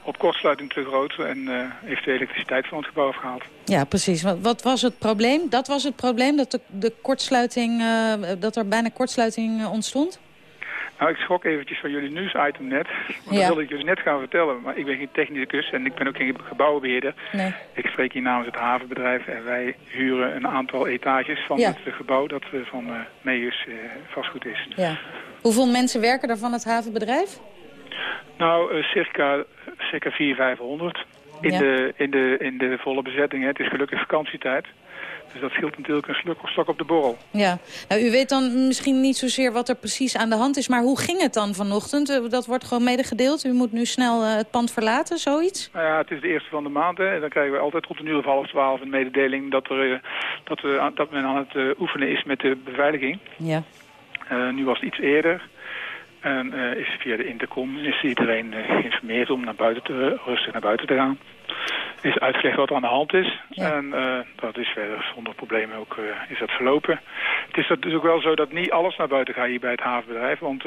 op kortsluiting te groot en heeft de elektriciteit van het gebouw afgehaald.
Ja, precies. Wat, wat was het probleem? Dat was het probleem, dat de, de kortsluiting, dat er bijna kortsluiting ontstond?
Nou, ik schrok eventjes van jullie nieuwsitem net. Want dat wilde ik jullie net gaan vertellen. Maar ik ben geen technicus en ik ben ook geen gebouwenbeheerder.
Nee.
Ik spreek hier namens het havenbedrijf. En wij huren een aantal etages van het gebouw dat uh, van uh, uh, vastgoed is.
Ja. Hoeveel mensen werken er van het havenbedrijf?
Nou, circa, circa 400, 500. In, de, in, de, in de volle bezetting. Hè. Het is gelukkig vakantietijd. Dus dat scheelt natuurlijk een slok, stok op de borrel.
Ja, nou, u weet dan misschien niet zozeer wat er precies aan de hand is... maar hoe ging het dan vanochtend? Eh, dat wordt gewoon medegedeeld. U moet nu snel uh, het pand verlaten, zoiets?
Nou ja, het is de eerste van de maand. Hè, en dan krijgen we altijd rond een uur of half twaalf een mededeling... dat, er, uh, dat, we, dat men aan het oefenen is met de beveiliging.
Ja.
nu was het iets eerder. En is via de intercom is iedereen geïnformeerd om naar buiten te, rustig naar buiten te gaan is uitgelegd wat er aan de hand is. En uh, dat is verder zonder problemen ook is dat verlopen. Het is dus ook wel zo dat niet alles naar buiten gaat hier bij het havenbedrijf. Want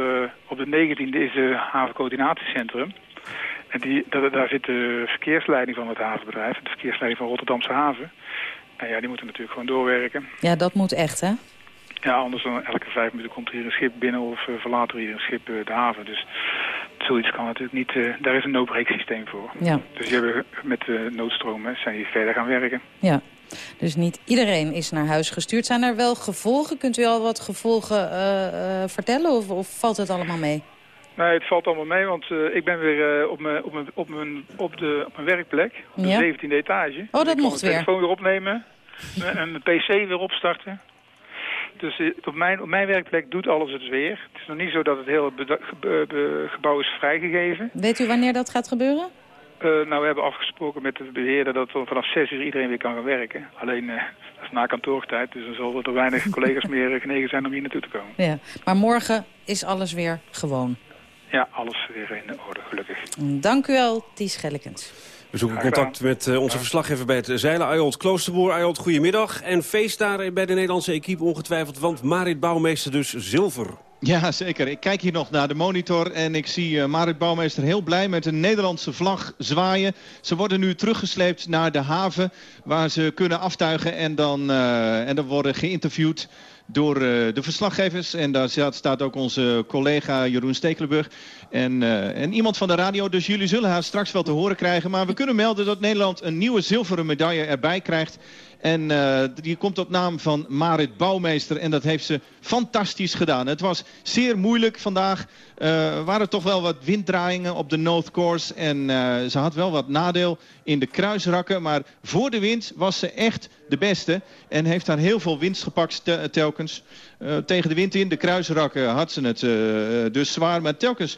op de 19e is het havencoördinatiecentrum. En die, dat, daar zit de verkeersleiding van het havenbedrijf. De verkeersleiding van Rotterdamse haven. En ja, die moeten natuurlijk gewoon doorwerken.
Ja, dat moet echt, hè?
Ja, anders dan elke vijf minuten komt er hier een schip binnen of verlaat er hier een schip de haven. Dus zoiets kan natuurlijk niet, uh, daar is een no-break-systeem voor.
Ja.
Dus die hebben met noodstromen zijn die verder gaan werken.
Ja, dus niet iedereen is naar huis gestuurd. Zijn er wel gevolgen? Kunt u al wat gevolgen vertellen of, of, valt het allemaal mee?
Nee, het valt allemaal mee, want ik ben weer op, mijn, op, mijn, op, mijn, op, de, op mijn werkplek, op de 17e etage.
Oh, dat mocht
weer.
Ik
telefoon weer opnemen en mijn pc weer opstarten. Dus eh, op mijn, op mijn werkplek doet alles het weer. Het is nog niet zo dat het hele gebouw is vrijgegeven.
Weet u wanneer dat gaat gebeuren?
Uh, nou, we hebben afgesproken met de beheerder dat vanaf 6 uur iedereen weer kan gaan werken. Alleen, uh, dat is na kantoortijd, dus dan zal er weinig collega's meer genegen zijn om hier naartoe te komen.
Ja, maar morgen is alles weer gewoon?
Ja, alles weer in orde, gelukkig.
Dank u wel, Ties Gellekens.
We zoeken contact met uh, onze verslaggever bij het zeilen, Ayold Kloosterboer. Ayold, goedemiddag. En feest daar bij de Nederlandse equipe ongetwijfeld, want Marit Bouwmeester dus zilver.
Ja, zeker. Ik kijk hier nog naar de monitor en ik zie uh, Marit Bouwmeester heel blij met een Nederlandse vlag zwaaien. Ze worden nu teruggesleept naar de haven waar ze kunnen aftuigen en dan, uh, en dan worden geïnterviewd door uh, de verslaggevers. En daar staat ook onze collega Jeroen Stekelenburg. En, uh, en iemand van de radio. Dus jullie zullen haar straks wel te horen krijgen. Maar we kunnen melden dat Nederland een nieuwe zilveren medaille erbij krijgt. En die komt op naam van Marit Bouwmeester. En dat heeft ze fantastisch gedaan. Het was zeer moeilijk vandaag. Er uh, waren toch wel wat winddraaiingen op de North Course. En uh, ze had wel wat nadeel in de kruisrakken. Maar voor de wind was ze echt de beste. En heeft daar heel veel winst gepakt telkens. tegen de wind in, de kruisrakken had ze het dus zwaar. Maar telkens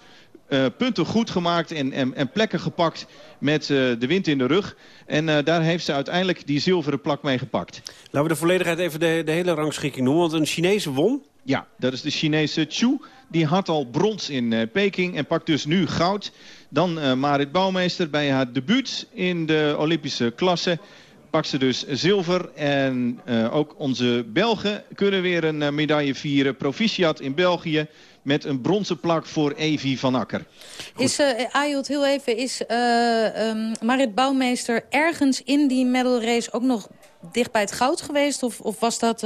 uh, punten goed gemaakt en, en, en, plekken gepakt met uh, de wind in de rug. En uh, daar heeft ze uiteindelijk die zilveren plak mee gepakt.
Laten we de volledigheid even de, de hele rangschikking noemen. Want een Chinese won.
Ja, dat is de Chinese Chu. Die had al brons in Peking en pakt dus nu goud. Dan Marit Bouwmeester bij haar debuut in de Olympische klasse pakt ze dus zilver. En uh, ook onze Belgen kunnen weer een medaille vieren. Proficiat in België met een bronzen plak voor Evi van Akker.
Goed. Is, uh, Ayot, heel even, is um, Marit Bouwmeester ergens in die medal race ook nog dicht bij het goud geweest? Of, of was, dat,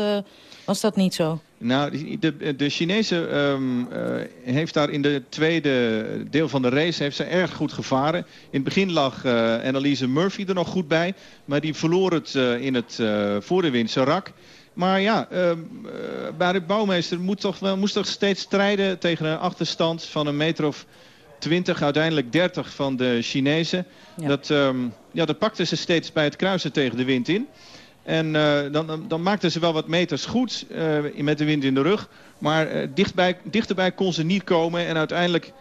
was dat niet zo?
Nou, de, de Chinese um, uh, heeft daar in de tweede deel van de race heeft ze erg goed gevaren. In het begin lag uh, Anneliese Murphy er nog goed bij. Maar die verloor het uh, in het voor de Sarak. Maar ja, Barry Bouwmeester moet toch wel, moest toch steeds strijden tegen een achterstand van een meter of 20, uiteindelijk 30 van de Chinezen. Ja. Dat, um, ja, dat pakte ze steeds bij het kruisen tegen de wind in. En uh, dan, dan maakten ze wel wat meters goed uh, met de wind in de rug. Maar uh, dichtbij, dichterbij kon ze niet komen. En uiteindelijk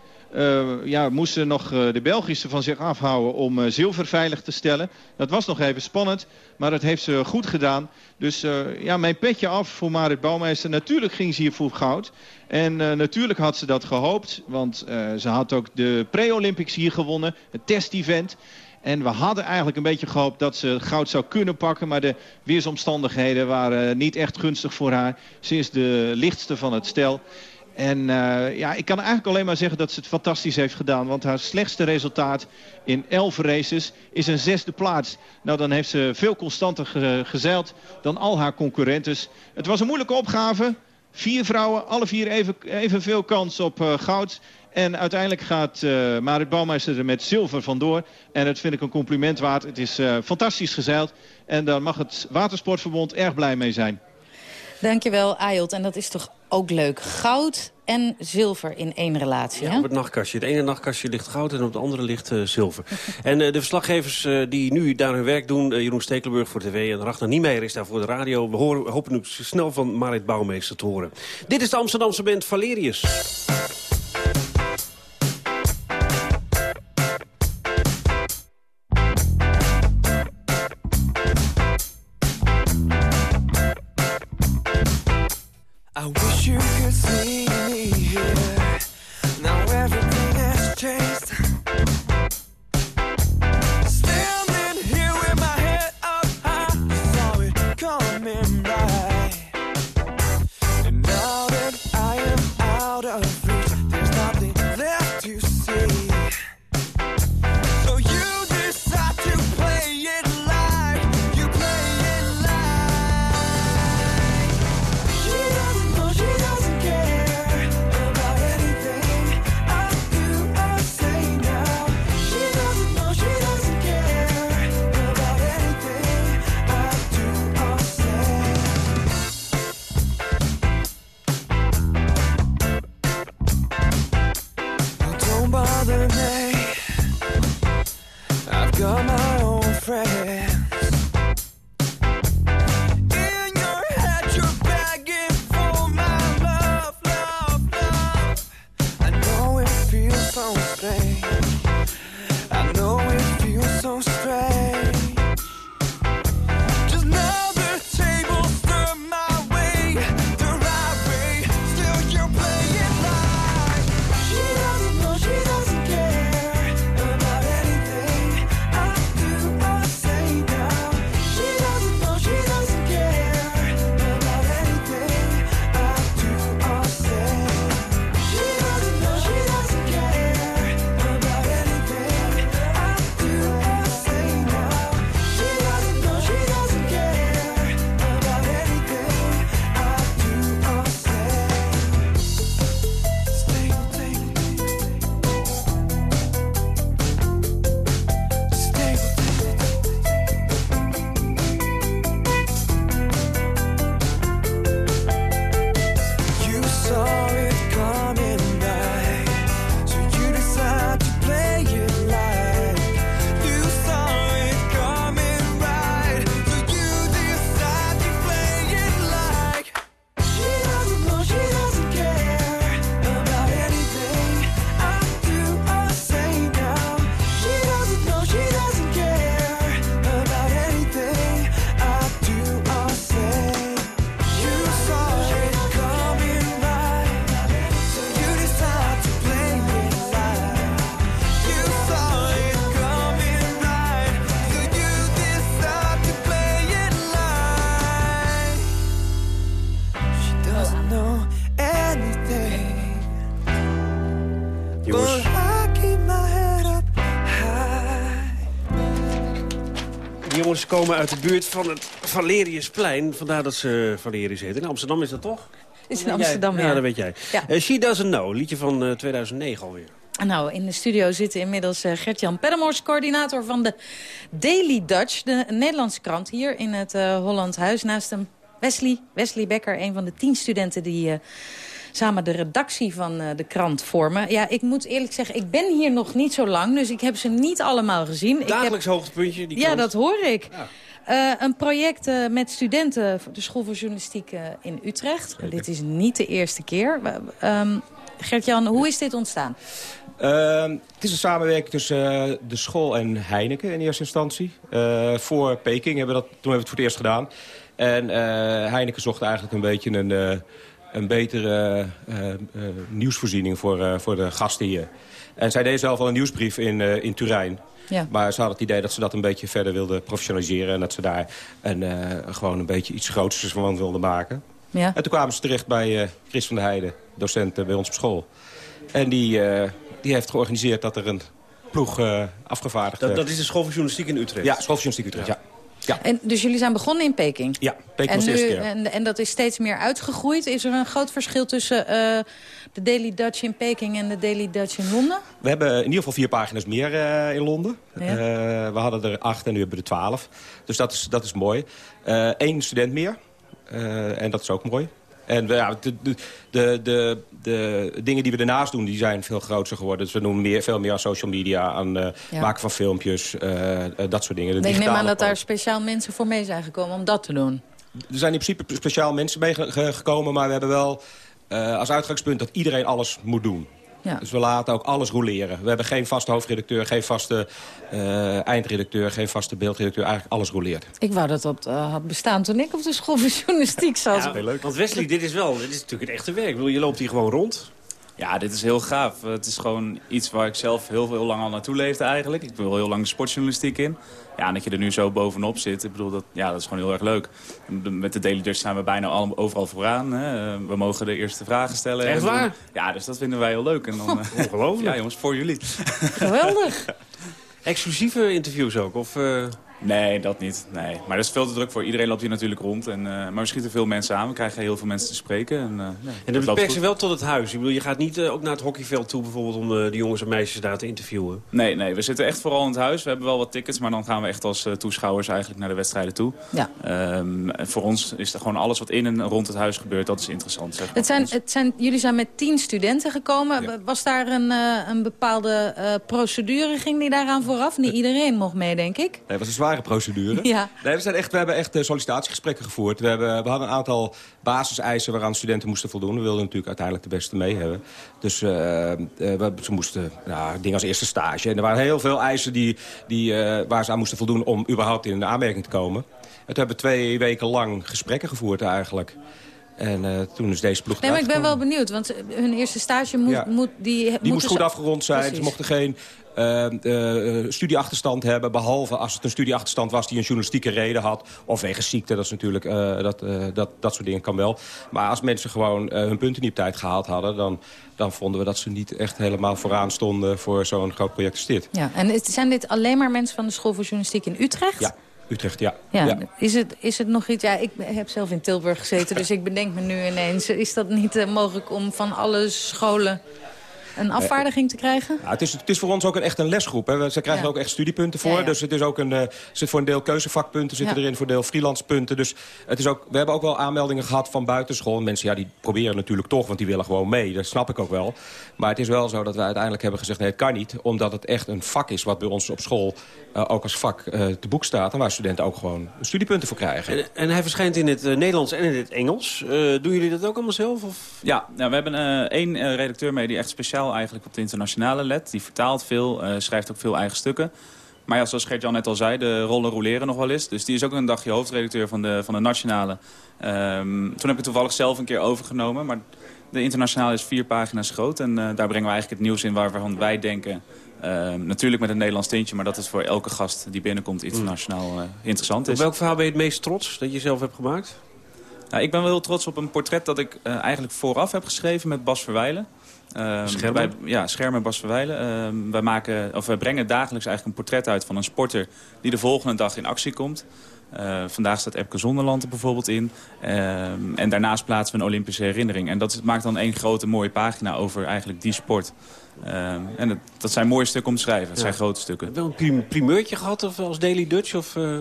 ja, moesten nog de Belgische van zich afhouden om zilver veilig te stellen. Dat was nog even spannend, maar dat heeft ze goed gedaan. Dus ja, mijn petje af voor Marit Bouwmeester. Natuurlijk ging ze hier voor goud. En natuurlijk had ze dat gehoopt. Want ze had ook de pre-Olympics hier gewonnen. Het test-event. En we hadden eigenlijk een beetje gehoopt dat ze goud zou kunnen pakken. Maar de weersomstandigheden waren niet echt gunstig voor haar. Ze is de lichtste van het stel. En uh, ja, ik kan eigenlijk alleen maar zeggen dat ze het fantastisch heeft gedaan. Want haar slechtste resultaat in 11 races is een zesde plaats. Nou, dan heeft ze veel constanter ge gezeild dan al haar concurrentes. Het was een moeilijke opgave. Vier vrouwen, alle vier even, evenveel kans op uh, goud. En uiteindelijk gaat uh, Marit Bouwmeister er met zilver vandoor. En dat vind ik een compliment waard. Het is fantastisch gezeild. En daar mag het Watersportverbond erg blij mee zijn.
Dankjewel, Ayot. En dat is toch ook leuk. Goud en zilver in één relatie,
Ja,
hè?
op het nachtkastje. Het ene nachtkastje ligt goud en op het andere ligt uh, zilver. en uh, de verslaggevers uh, die nu daar hun werk doen... Jeroen Stekelenburg voor tv en Ragnar Niemeyer is daar voor de radio. We, horen, we hopen nu snel van Marit Bouwmeester te horen. Dit is de Amsterdamse band Valerius. Komen uit de buurt van het Valeriusplein. Vandaar dat ze Valerius heet. In Amsterdam is dat toch?
Is in Amsterdam, ja.
Ja, dat weet jij.
Ja.
Eh, She Doesn't Know, liedje van eh, 2009 alweer.
Nou, in de studio zitten inmiddels eh, Gert-Jan Pedemors, coördinator van de Daily Dutch, de Nederlandse krant hier in het eh Holland Huis. Naast hem Wesley, Wesley Becker, een van de tien studenten die eh, samen de redactie van eh, de krant vormen. Ja, ik moet eerlijk zeggen, ik ben hier nog niet zo lang, dus ik heb ze niet allemaal gezien. Ik heb-
Dagelijks hoogtepuntje. Die
ja, dat hoor ik. Eh, een project eh, met studenten, voor de School voor Journalistiek in Utrecht. Dit is niet de eerste keer. Ehm, Gert-Jan, hoe is dit ontstaan?
Ehm, het is een samenwerking tussen de school en Heineken in eerste instantie. Voor Peking hebben we dat, toen hebben we het voor het eerst gedaan. En Heineken zocht eigenlijk een beetje een, een betere eh, eh, nieuwsvoorziening voor, eh, voor de gasten hier. En zij deden zelf al een nieuwsbrief in, eh, in Turijn.
Ja.
Maar ze hadden het idee dat ze dat een beetje verder wilden professionaliseren... en dat ze daar een, eh, gewoon een beetje iets groots van wilden maken.
Ja.
En toen kwamen ze terecht bij eh, Chris van der Heijden, docent bij ons op school. En die, eh, die heeft georganiseerd dat er een ploeg eh, afgevaardigd
Dat,
werd.
dat is de school van journalistiek in Utrecht.
Ja, school van journalistiek Utrecht, ja. Ja.
En, dus jullie zijn begonnen in Peking?
Ja, Peking
en,
was
nu,
eerste keer.
en, en dat is steeds meer uitgegroeid. Is er een groot verschil tussen eh, de Daily Dutch in Peking en de Daily Dutch in Londen?
We hebben in ieder geval vier pagina's meer eh, in Londen.
Ja.
Eh, we hadden er acht en nu hebben we er twaalf. Dus dat is, dat is mooi. Eén student meer. En dat is ook mooi. En we- ja, de, de, de, de, dingen die we daarnaast doen, die zijn veel groter geworden. Dus we doen meer, veel meer aan social media, aan eh,
Ja.
maken van filmpjes, eh, eh, dat soort dingen. De
ik neem aan dat daar speciaal mensen voor mee zijn gekomen om dat te doen.
Er zijn in principe speciaal mensen mee ge- ge- gekomen, maar we hebben wel eh, als uitgangspunt dat iedereen alles moet doen.
Ja.
Dus we laten ook alles roleren. We hebben geen vaste hoofdredacteur, geen vaste eh, eindredacteur, geen vaste beeldredacteur. Eigenlijk alles roleert.
Ik wou dat dat eh, had bestaan toen ik op de school van journalistiek zat.
Ja, Want Wesley, dit is wel dit is natuurlijk het echte werk. Bedoel, Je loopt hier gewoon rond.
Ja, dit is heel gaaf. Het is gewoon iets waar ik zelf heel, heel lang al naartoe leefde eigenlijk. Ik wil heel lang de sportjournalistiek in. Ja, en dat je er nu zo bovenop zit, ik bedoel, dat, ja, dat is gewoon heel erg leuk. Met de Daily Dutch staan we bijna al, overal vooraan. Hè. Eh, We mogen de eerste vragen stellen.
Echt
En
waar?
Ja, dus dat vinden wij heel leuk. En dan, eh,
Ongelooflijk.
Ja, jongens, voor jullie.
Geweldig.
Exclusieve interviews ook? Of, eh,
Nee, dat niet. Nee. Maar dat is veel te druk voor. Iedereen loopt hier natuurlijk rond. En, eh, maar we schieten veel mensen aan. We krijgen heel veel mensen te spreken. En, eh, nee,
En
dat
beperkt zich wel tot het huis. Ik bedoel, je gaat niet eh, ook naar het hockeyveld toe bijvoorbeeld om de jongens en meisjes daar te interviewen.
Nee, nee, we zitten echt vooral in het huis. We hebben wel wat tickets, maar dan gaan we echt als toeschouwers eigenlijk naar de wedstrijden toe.
Ja.
Ehm, en voor ons is er gewoon alles wat in en rond het huis gebeurt, dat is interessant. Zeg maar.
Het zijn, het zijn, jullie zijn met tien studenten gekomen. Was daar een, eh, een bepaalde eh, procedure? Ging die daaraan vooraf? Niet iedereen mocht mee, denk ik.
Nee, het was een zware procedure.
Ja.
Nee, we, zijn echt, we hebben echt eh, sollicitatiegesprekken gevoerd. We, hebben, we hadden een aantal basiseisen waaraan studenten moesten voldoen. We wilden natuurlijk uiteindelijk de beste mee hebben. Dus eh, eh, we, ze moesten nou, dingen als eerste stage. En er waren heel veel eisen die, die, waar ze aan moesten voldoen om überhaupt in de aanmerking te komen. En toen hebben we twee weken lang gesprekken gevoerd eigenlijk. En eh, toen is deze ploeg
Nee, maar ik ben wel benieuwd, want hun eerste stage moet...
Ja.
moet die,
moest goed afgerond zijn.
Precies.
Ze mochten geen eh, eh, studieachterstand hebben. Behalve als het een studieachterstand was die een journalistieke reden had. Of wegens ziekte, dat is natuurlijk, eh, dat, eh, dat, dat soort dingen kan wel. Maar als mensen gewoon eh, hun punten niet op tijd gehaald hadden... Dan, dan vonden we dat ze niet echt helemaal vooraan stonden voor zo'n groot project als dit.
Ja, en zijn dit alleen maar mensen van de School voor Journalistiek in Utrecht?
Ja, Utrecht, ja.
Ja, Is, het, is het nog iets... Ja, ik heb zelf in Tilburg gezeten, dus ik bedenk me nu ineens... Is dat niet eh, mogelijk om van alle scholen een afvaardiging te krijgen?
Ja, het, is, het is voor ons ook een, echt een lesgroep. Hè. Ze krijgen
Ja.
er ook echt studiepunten voor.
Ja, ja.
Dus het is ook een, eh, er zit voor een deel keuzevakpunten zitten
Ja.
erin, voor een deel freelance punten. Dus het is ook, we hebben ook wel aanmeldingen gehad van buitenschool. Mensen ja, die proberen natuurlijk toch, want die willen gewoon mee. Dat snap ik ook wel. Maar het is wel zo dat we uiteindelijk hebben gezegd... nee, het kan niet, omdat het echt een vak is wat bij ons op school... eh, ook als vak eh, te boek staat. En waar studenten ook gewoon studiepunten voor krijgen.
En, en hij verschijnt in het Nederlands en in het Engels. Eh, doen jullie dat ook allemaal zelf? Of?
Ja, nou, we hebben één redacteur mee die echt speciaal eigenlijk op de internationale let. Die vertaalt veel, eh, schrijft ook veel eigen stukken. Maar ja, zoals Gert-Jan net al zei, de rollen roleren nog wel eens. Dus die is ook een dagje hoofdredacteur van de, van de nationale. Ehm, toen heb ik toevallig zelf een keer overgenomen. Maar de internationale is vier pagina's groot. En eh, daar brengen we eigenlijk het nieuws in waarvan wij denken... ehm, natuurlijk met een Nederlands tintje, maar dat is voor elke gast die binnenkomt internationaal eh, interessant
Op
is.
welk verhaal ben je het meest trots dat je zelf hebt gemaakt?
Nou, ik ben wel heel trots op een portret dat ik eigenlijk vooraf heb geschreven met Bas Verwijlen. Ehm,
Schermen?
wij- ja, Schermen Bas Verwijlen. Ehm, wij, maken, of wij brengen dagelijks eigenlijk een portret uit van een sporter die de volgende dag in actie komt. Eh, vandaag staat Epke Zonderland er bijvoorbeeld in. Ehm, en daarnaast plaatsen we een Olympische herinnering. En dat maakt dan één grote mooie pagina over eigenlijk die sport. En dat, dat zijn mooie stukken om te schrijven. Het
Ja.
zijn grote stukken.
Heb je wel een prim- primeurtje gehad of als Daily Dutch? Of, eh?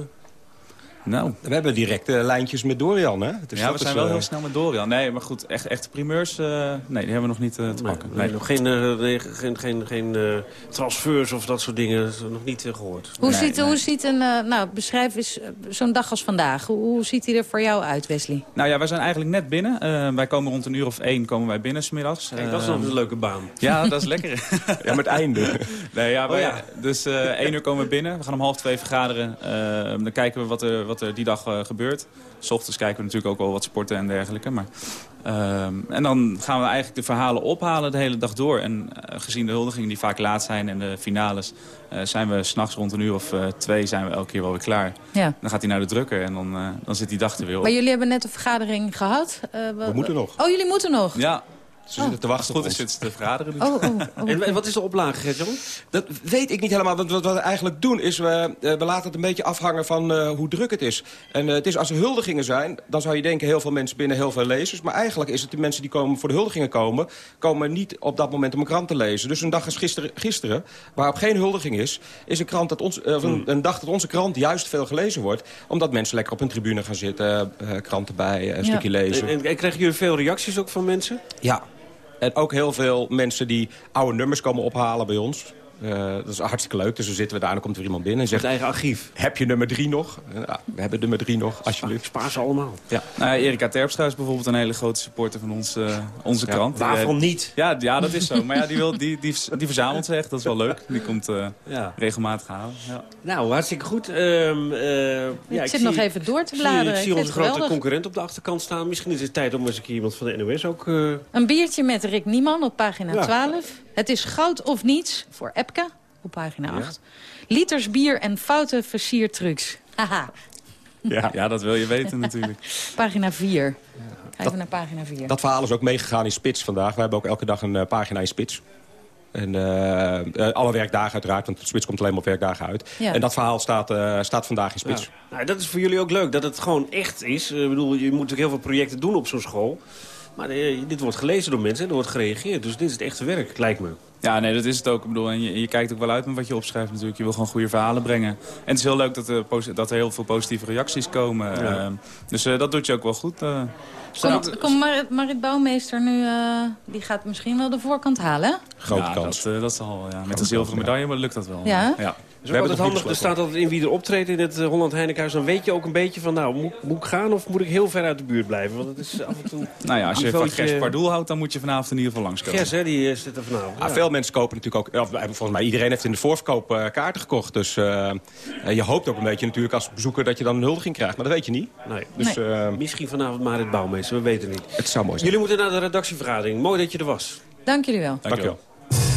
Nou.
We hebben directe lijntjes met Dorian, hè? Dus
ja, we zijn wel
eh,
heel snel met Dorian. Nee, maar goed, echt, echte primeurs, eh, nee, die hebben we nog niet eh, te pakken.
Nee, nog geen, eh, geen, geen, geen eh, transfers of dat soort dingen. Nog niet eh, gehoord.
Hoe, ziet, hoe ziet een... eh, nou, beschrijf eens eh, zo'n dag als vandaag. Hoe, hoe ziet hij er voor jou uit, Wesley?
Nou ja, wij zijn eigenlijk net binnen. Eh, wij komen rond een uur of één komen wij binnen smiddags.
Dat is nog eens een leuke baan.
Ja, dat is lekker.
ja, met einde.
Nee, ja, wij-
Oh ja.
Dus eh één uur komen we binnen. We gaan om half twee vergaderen. Eh, dan kijken we wat er, wat wat er die dag eh, gebeurt. S ochtends kijken we natuurlijk ook wel wat sporten en dergelijke. Maar, ehm, en dan gaan we eigenlijk de verhalen ophalen de hele dag door. En eh, gezien de huldigingen die vaak laat zijn en de finales... eh, zijn we s'nachts rond een uur of eh, twee zijn we elke keer wel weer klaar.
Ja.
Dan gaat hij naar de drukker en dan, eh, dan zit die dag er weer op.
Maar jullie hebben net een vergadering gehad. Eh,
We moeten nog.
Oh, jullie moeten nog?
Ja.
Ze zitten te wachten
Goed
op
zitten te vergaderen. dus.
Oh, oh, oh.
En wat is de oplage, Gert-Jan?
Dat weet ik niet helemaal. Want wat we eigenlijk doen is, we, eh, we laten het een beetje afhangen van eh, hoe druk het is. En eh, het is als er huldigingen zijn, dan zou je denken heel veel mensen binnen, heel veel lezers. Maar eigenlijk is het de mensen die komen voor de huldigingen komen, komen niet op dat moment om een krant te lezen. Dus een dag als gisteren, gisteren waarop geen huldiging is, is een, krant dat ons, eh, of een, een dag dat onze krant juist veel gelezen wordt. Omdat mensen lekker op een tribune gaan zitten, eh, kranten bij, een
Ja.
stukje lezen.
En, en krijgen jullie veel reacties ook van mensen?
Ja. En ook heel veel mensen die oude nummers komen ophalen bij ons. Eh, dat is hartstikke leuk. Dus dan zitten we daar en dan komt er iemand binnen en zegt...
eigen archief.
Heb je nummer drie nog? Ja, we hebben nummer drie nog, alsjeblieft.
Spaar ze allemaal.
Ja.
Nou, ja, Erika Terpstra is bijvoorbeeld een hele grote supporter van ons, eh, onze
Ja,
krant.
Waarvan
eh,
niet?
Ja, ja, dat is zo. Maar ja, die, wil, die, die, die verzamelt ze echt. Dat is wel leuk. Die komt eh,
Ja.
regelmatig halen. Ja.
Nou, hartstikke goed. Ehm, eh, ja,
ik zit nog even door te bladeren.
Ik
Ik
zie onze grote
geweldig.
concurrent op de achterkant staan. Misschien is het tijd om eens een keer iemand van de NOS ook... eh,
Een biertje met Rick Nieman op pagina
Ja.
12. Het is goud of niets voor Epke op pagina 8. Liters bier en foute versiertrucs. Haha,
Ja.
ja, dat wil je weten natuurlijk.
pagina 4. Ga
Dat-
even naar pagina 4.
Dat verhaal is ook meegegaan in Spits vandaag. We hebben ook elke dag een eh, pagina in Spits. En eh, eh, alle werkdagen uiteraard, want Spits komt alleen maar op werkdagen uit.
Ja.
En dat verhaal staat, eh, staat vandaag in Spits.
Ja. Nou, dat is voor jullie ook leuk, dat het gewoon echt is. Ik bedoel, je moet natuurlijk heel veel projecten doen op zo'n school. Maar eh, dit wordt gelezen door mensen en er wordt gereageerd. Dus dit is het echte werk, lijkt me.
Ja, nee, dat is het ook. Ik bedoel, en je, je kijkt ook wel uit met wat je opschrijft natuurlijk. Je wil gewoon goede verhalen brengen. En het is heel leuk dat er, posi- dat er heel veel positieve reacties komen.
Ja.
Ehm, dus eh, dat doet je ook wel goed. eh.
Komt, komt Marit, Marit Bouwmeester nu, eh, die gaat misschien wel de voorkant halen?
Grote
ja,
kans.
Dat, eh, dat zal, ja. Met een zilveren medaille maar lukt dat wel.
Ja?
ja.
Is ook altijd handig. Er staat altijd in wie er optreedt in het eh, Holland Heinekenhuis. Dan weet je ook een beetje van, nou, moet, moet ik gaan of moet ik heel ver uit de buurt blijven? Want het is af en toe...
Nou ja, als je van Gers Pardoel houdt, dan moet je vanavond in ieder geval langskomen.
Gers, hè, die eh, zit er vanavond.
Ah. Veel mensen kopen natuurlijk ook... ja, volgens mij iedereen heeft in de voorverkoop eh, kaarten gekocht. Dus eh, eh, je hoopt ook een beetje natuurlijk als bezoeker dat je dan een huldiging krijgt. Maar dat weet je niet.
Nee.
Dus eh,
Misschien vanavond maar het bouwmeester, we weten niet.
het zou mooi zijn.
Jullie moeten naar de redactievergadering. Mooi dat je er was.
Dank jullie wel.
Dank je wel.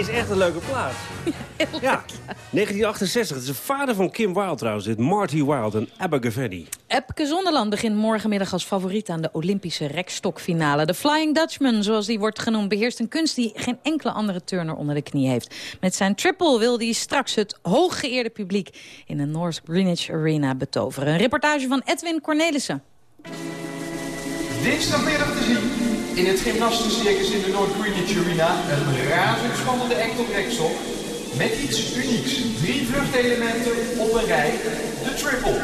is
echt een leuke plaat. Ja, 1968. Het is de vader van Kim Wilde trouwens. Dit Marty Wilde en Abba Gaveni.
Epke Zonderland begint morgenmiddag als favoriet aan de Olympische rekstokfinale. De Flying Dutchman, zoals die wordt genoemd, beheerst een kunst die geen enkele andere turner onder de knie heeft. Met zijn triple wil hij straks het hooggeëerde publiek in de North Greenwich Arena betoveren. Een reportage van Edwin Cornelissen.
Dinsdagmiddag te zien in het gymnastencircus in de North Greenwich Arena een razendspannende act op rekstok met iets unieks. Drie vluchtelementen op een rij, de triple.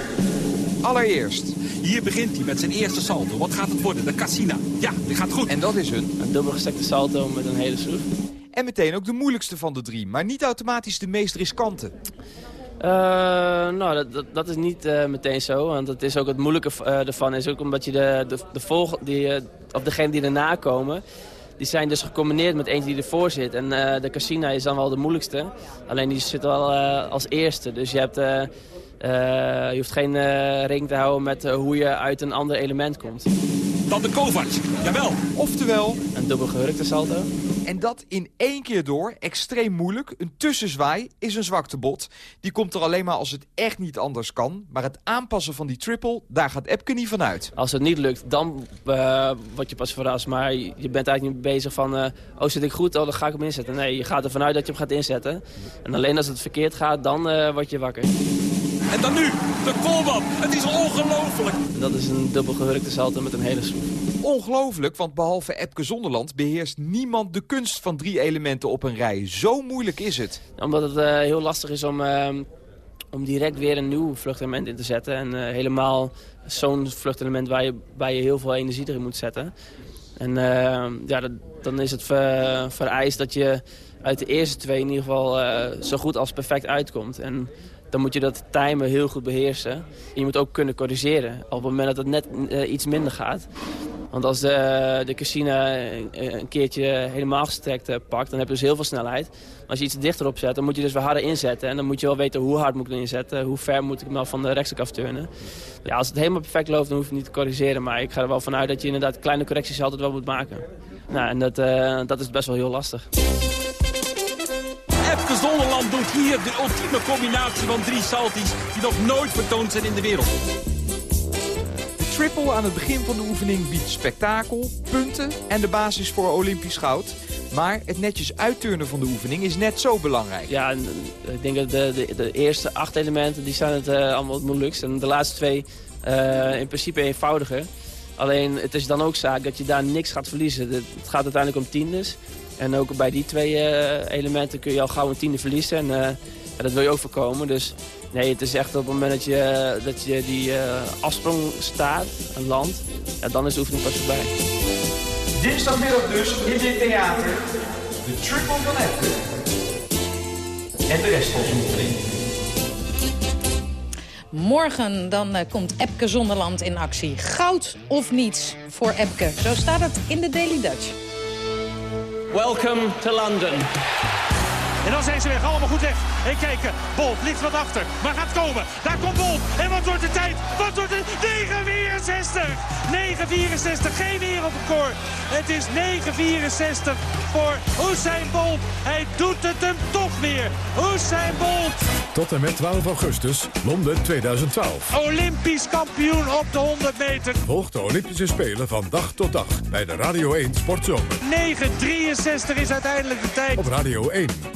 Allereerst, hier begint hij met zijn eerste salto. Wat gaat het worden? De Cassina. Ja, die gaat goed.
En dat is een?
Een dubbelgestekte salto met een hele schroef.
En meteen ook de moeilijkste van de drie, maar niet automatisch de meest riskante.
Uh, nou, dat, dat, is niet uh, meteen zo. Want het is ook het moeilijke uh, ervan is ook omdat je de, de, de volg, die, of degene die erna komen, die zijn dus gecombineerd met eentje die ervoor zit. En de Cassina is dan wel de moeilijkste. Alleen die zit wel als eerste. Dus je hebt... je hoeft geen ring te houden met hoe je uit een ander element komt.
Dan de Kovac, jawel. Oftewel...
Een dubbel gehurkte salto.
En dat in één keer door, extreem moeilijk. Een tussenzwaai is een zwaktebod. Die komt er alleen maar als het echt niet anders kan. Maar het aanpassen van die triple, daar gaat Epke niet van uit.
Als het niet lukt, dan uh, word je pas verrast. Maar je bent eigenlijk niet bezig van... Uh, oh, zit ik goed? Oh, dan ga ik hem inzetten. Nee, je gaat ervan uit dat je hem gaat inzetten. En alleen als het verkeerd gaat, dan uh, word je wakker.
En dan nu, de Kolman. Het is ongelooflijk.
Dat is een dubbel gehurkte salto met een hele schroef.
Ongelooflijk, want behalve Epke Zonderland beheerst niemand de kunst van drie elementen op een rij. Zo moeilijk is het.
Omdat het uh, heel lastig is om, uh, om direct weer een nieuw vluchtelement in te zetten. En uh, helemaal zo'n vluchtelement waar je, waar je heel veel energie erin moet zetten. En ja, dat, dan is het ver, vereist dat je uit de eerste twee in ieder geval zo goed als perfect uitkomt. En dan moet je dat timen heel goed beheersen. En je moet ook kunnen corrigeren op het moment dat het net uh, iets minder gaat. Want als de, de Cassina een keertje helemaal gestrekt pakt, dan heb je dus heel veel snelheid. Maar als je iets dichter opzet, dan moet je dus weer harder inzetten. En dan moet je wel weten hoe hard moet ik inzetten, hoe ver moet ik nou van de rechtsstuk afturnen. Ja, als het helemaal perfect loopt, dan hoef je niet te corrigeren. Maar ik ga er wel vanuit dat je inderdaad kleine correcties altijd wel moet maken. Nou, en dat, dat is best wel heel lastig.
Zonderland doet hier de ultieme combinatie van drie salties die nog nooit vertoond zijn in de wereld. De triple aan het begin van de oefening biedt spektakel, punten en de basis voor Olympisch goud. Maar het netjes uitturnen van de oefening is net zo belangrijk.
Ja, en, ik denk dat de, de, de, eerste acht elementen die zijn het uh, allemaal het moeilijkst. En de laatste twee uh, in principe eenvoudiger. Alleen het is dan ook zaak dat je daar niks gaat verliezen. Het gaat uiteindelijk om tiendes. En ook bij die twee uh, elementen kun je al gauw een tiende verliezen. En uh, ja, dat wil je ook voorkomen. Dus nee, het is echt op het moment dat je, dat je die uh, afsprong staat, een land, ja, dan is de oefening pas voorbij.
Dinsdagmiddag dus in dit theater. De triple van Epke. En de rest van oefening.
Morgen dan uh, komt Epke Zonderland in actie. Goud of niets voor Epke. Zo staat het in de Daily Dutch.
Welcome to London.
En dan zijn ze weg, allemaal goed weg. En kijken, Bolt ligt wat achter, maar gaat komen. Daar komt Bolt. En wat wordt de tijd? Wat wordt het? 9,64. 9,64, geen wereldrecord. Het is 9,64 voor Usain Bolt. Hij doet het hem toch weer. Usain Bolt.
Tot en met 12 augustus, Londen 2012.
Olympisch kampioen op de 100 meter.
Volg de Olympische Spelen van dag tot dag bij de Radio 1 Sportzomer.
9,63 is uiteindelijk de tijd.
Op Radio 1.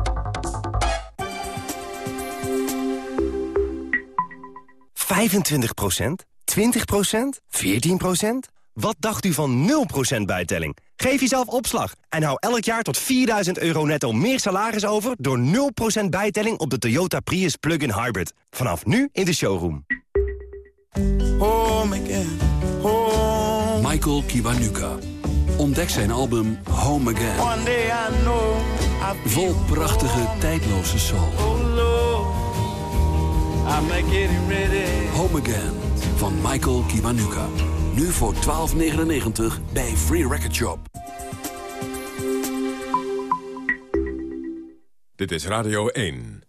25% 20% 14% Wat dacht u van 0% bijtelling? Geef jezelf opslag en hou elk jaar tot 4000 euro netto meer salaris over... door 0% bijtelling op de Toyota Prius Plug-in Hybrid. Vanaf nu in de showroom.
Home again, home.
Michael Kiwanuka.
Ontdek zijn album Home Again.
One day I know I feel
Vol prachtige, tijdloze soul.
I'm getting ready.
Home Again van Michael Kiwanuka. Nu voor 12,99 bij Free Record Shop.
Dit is Radio 1.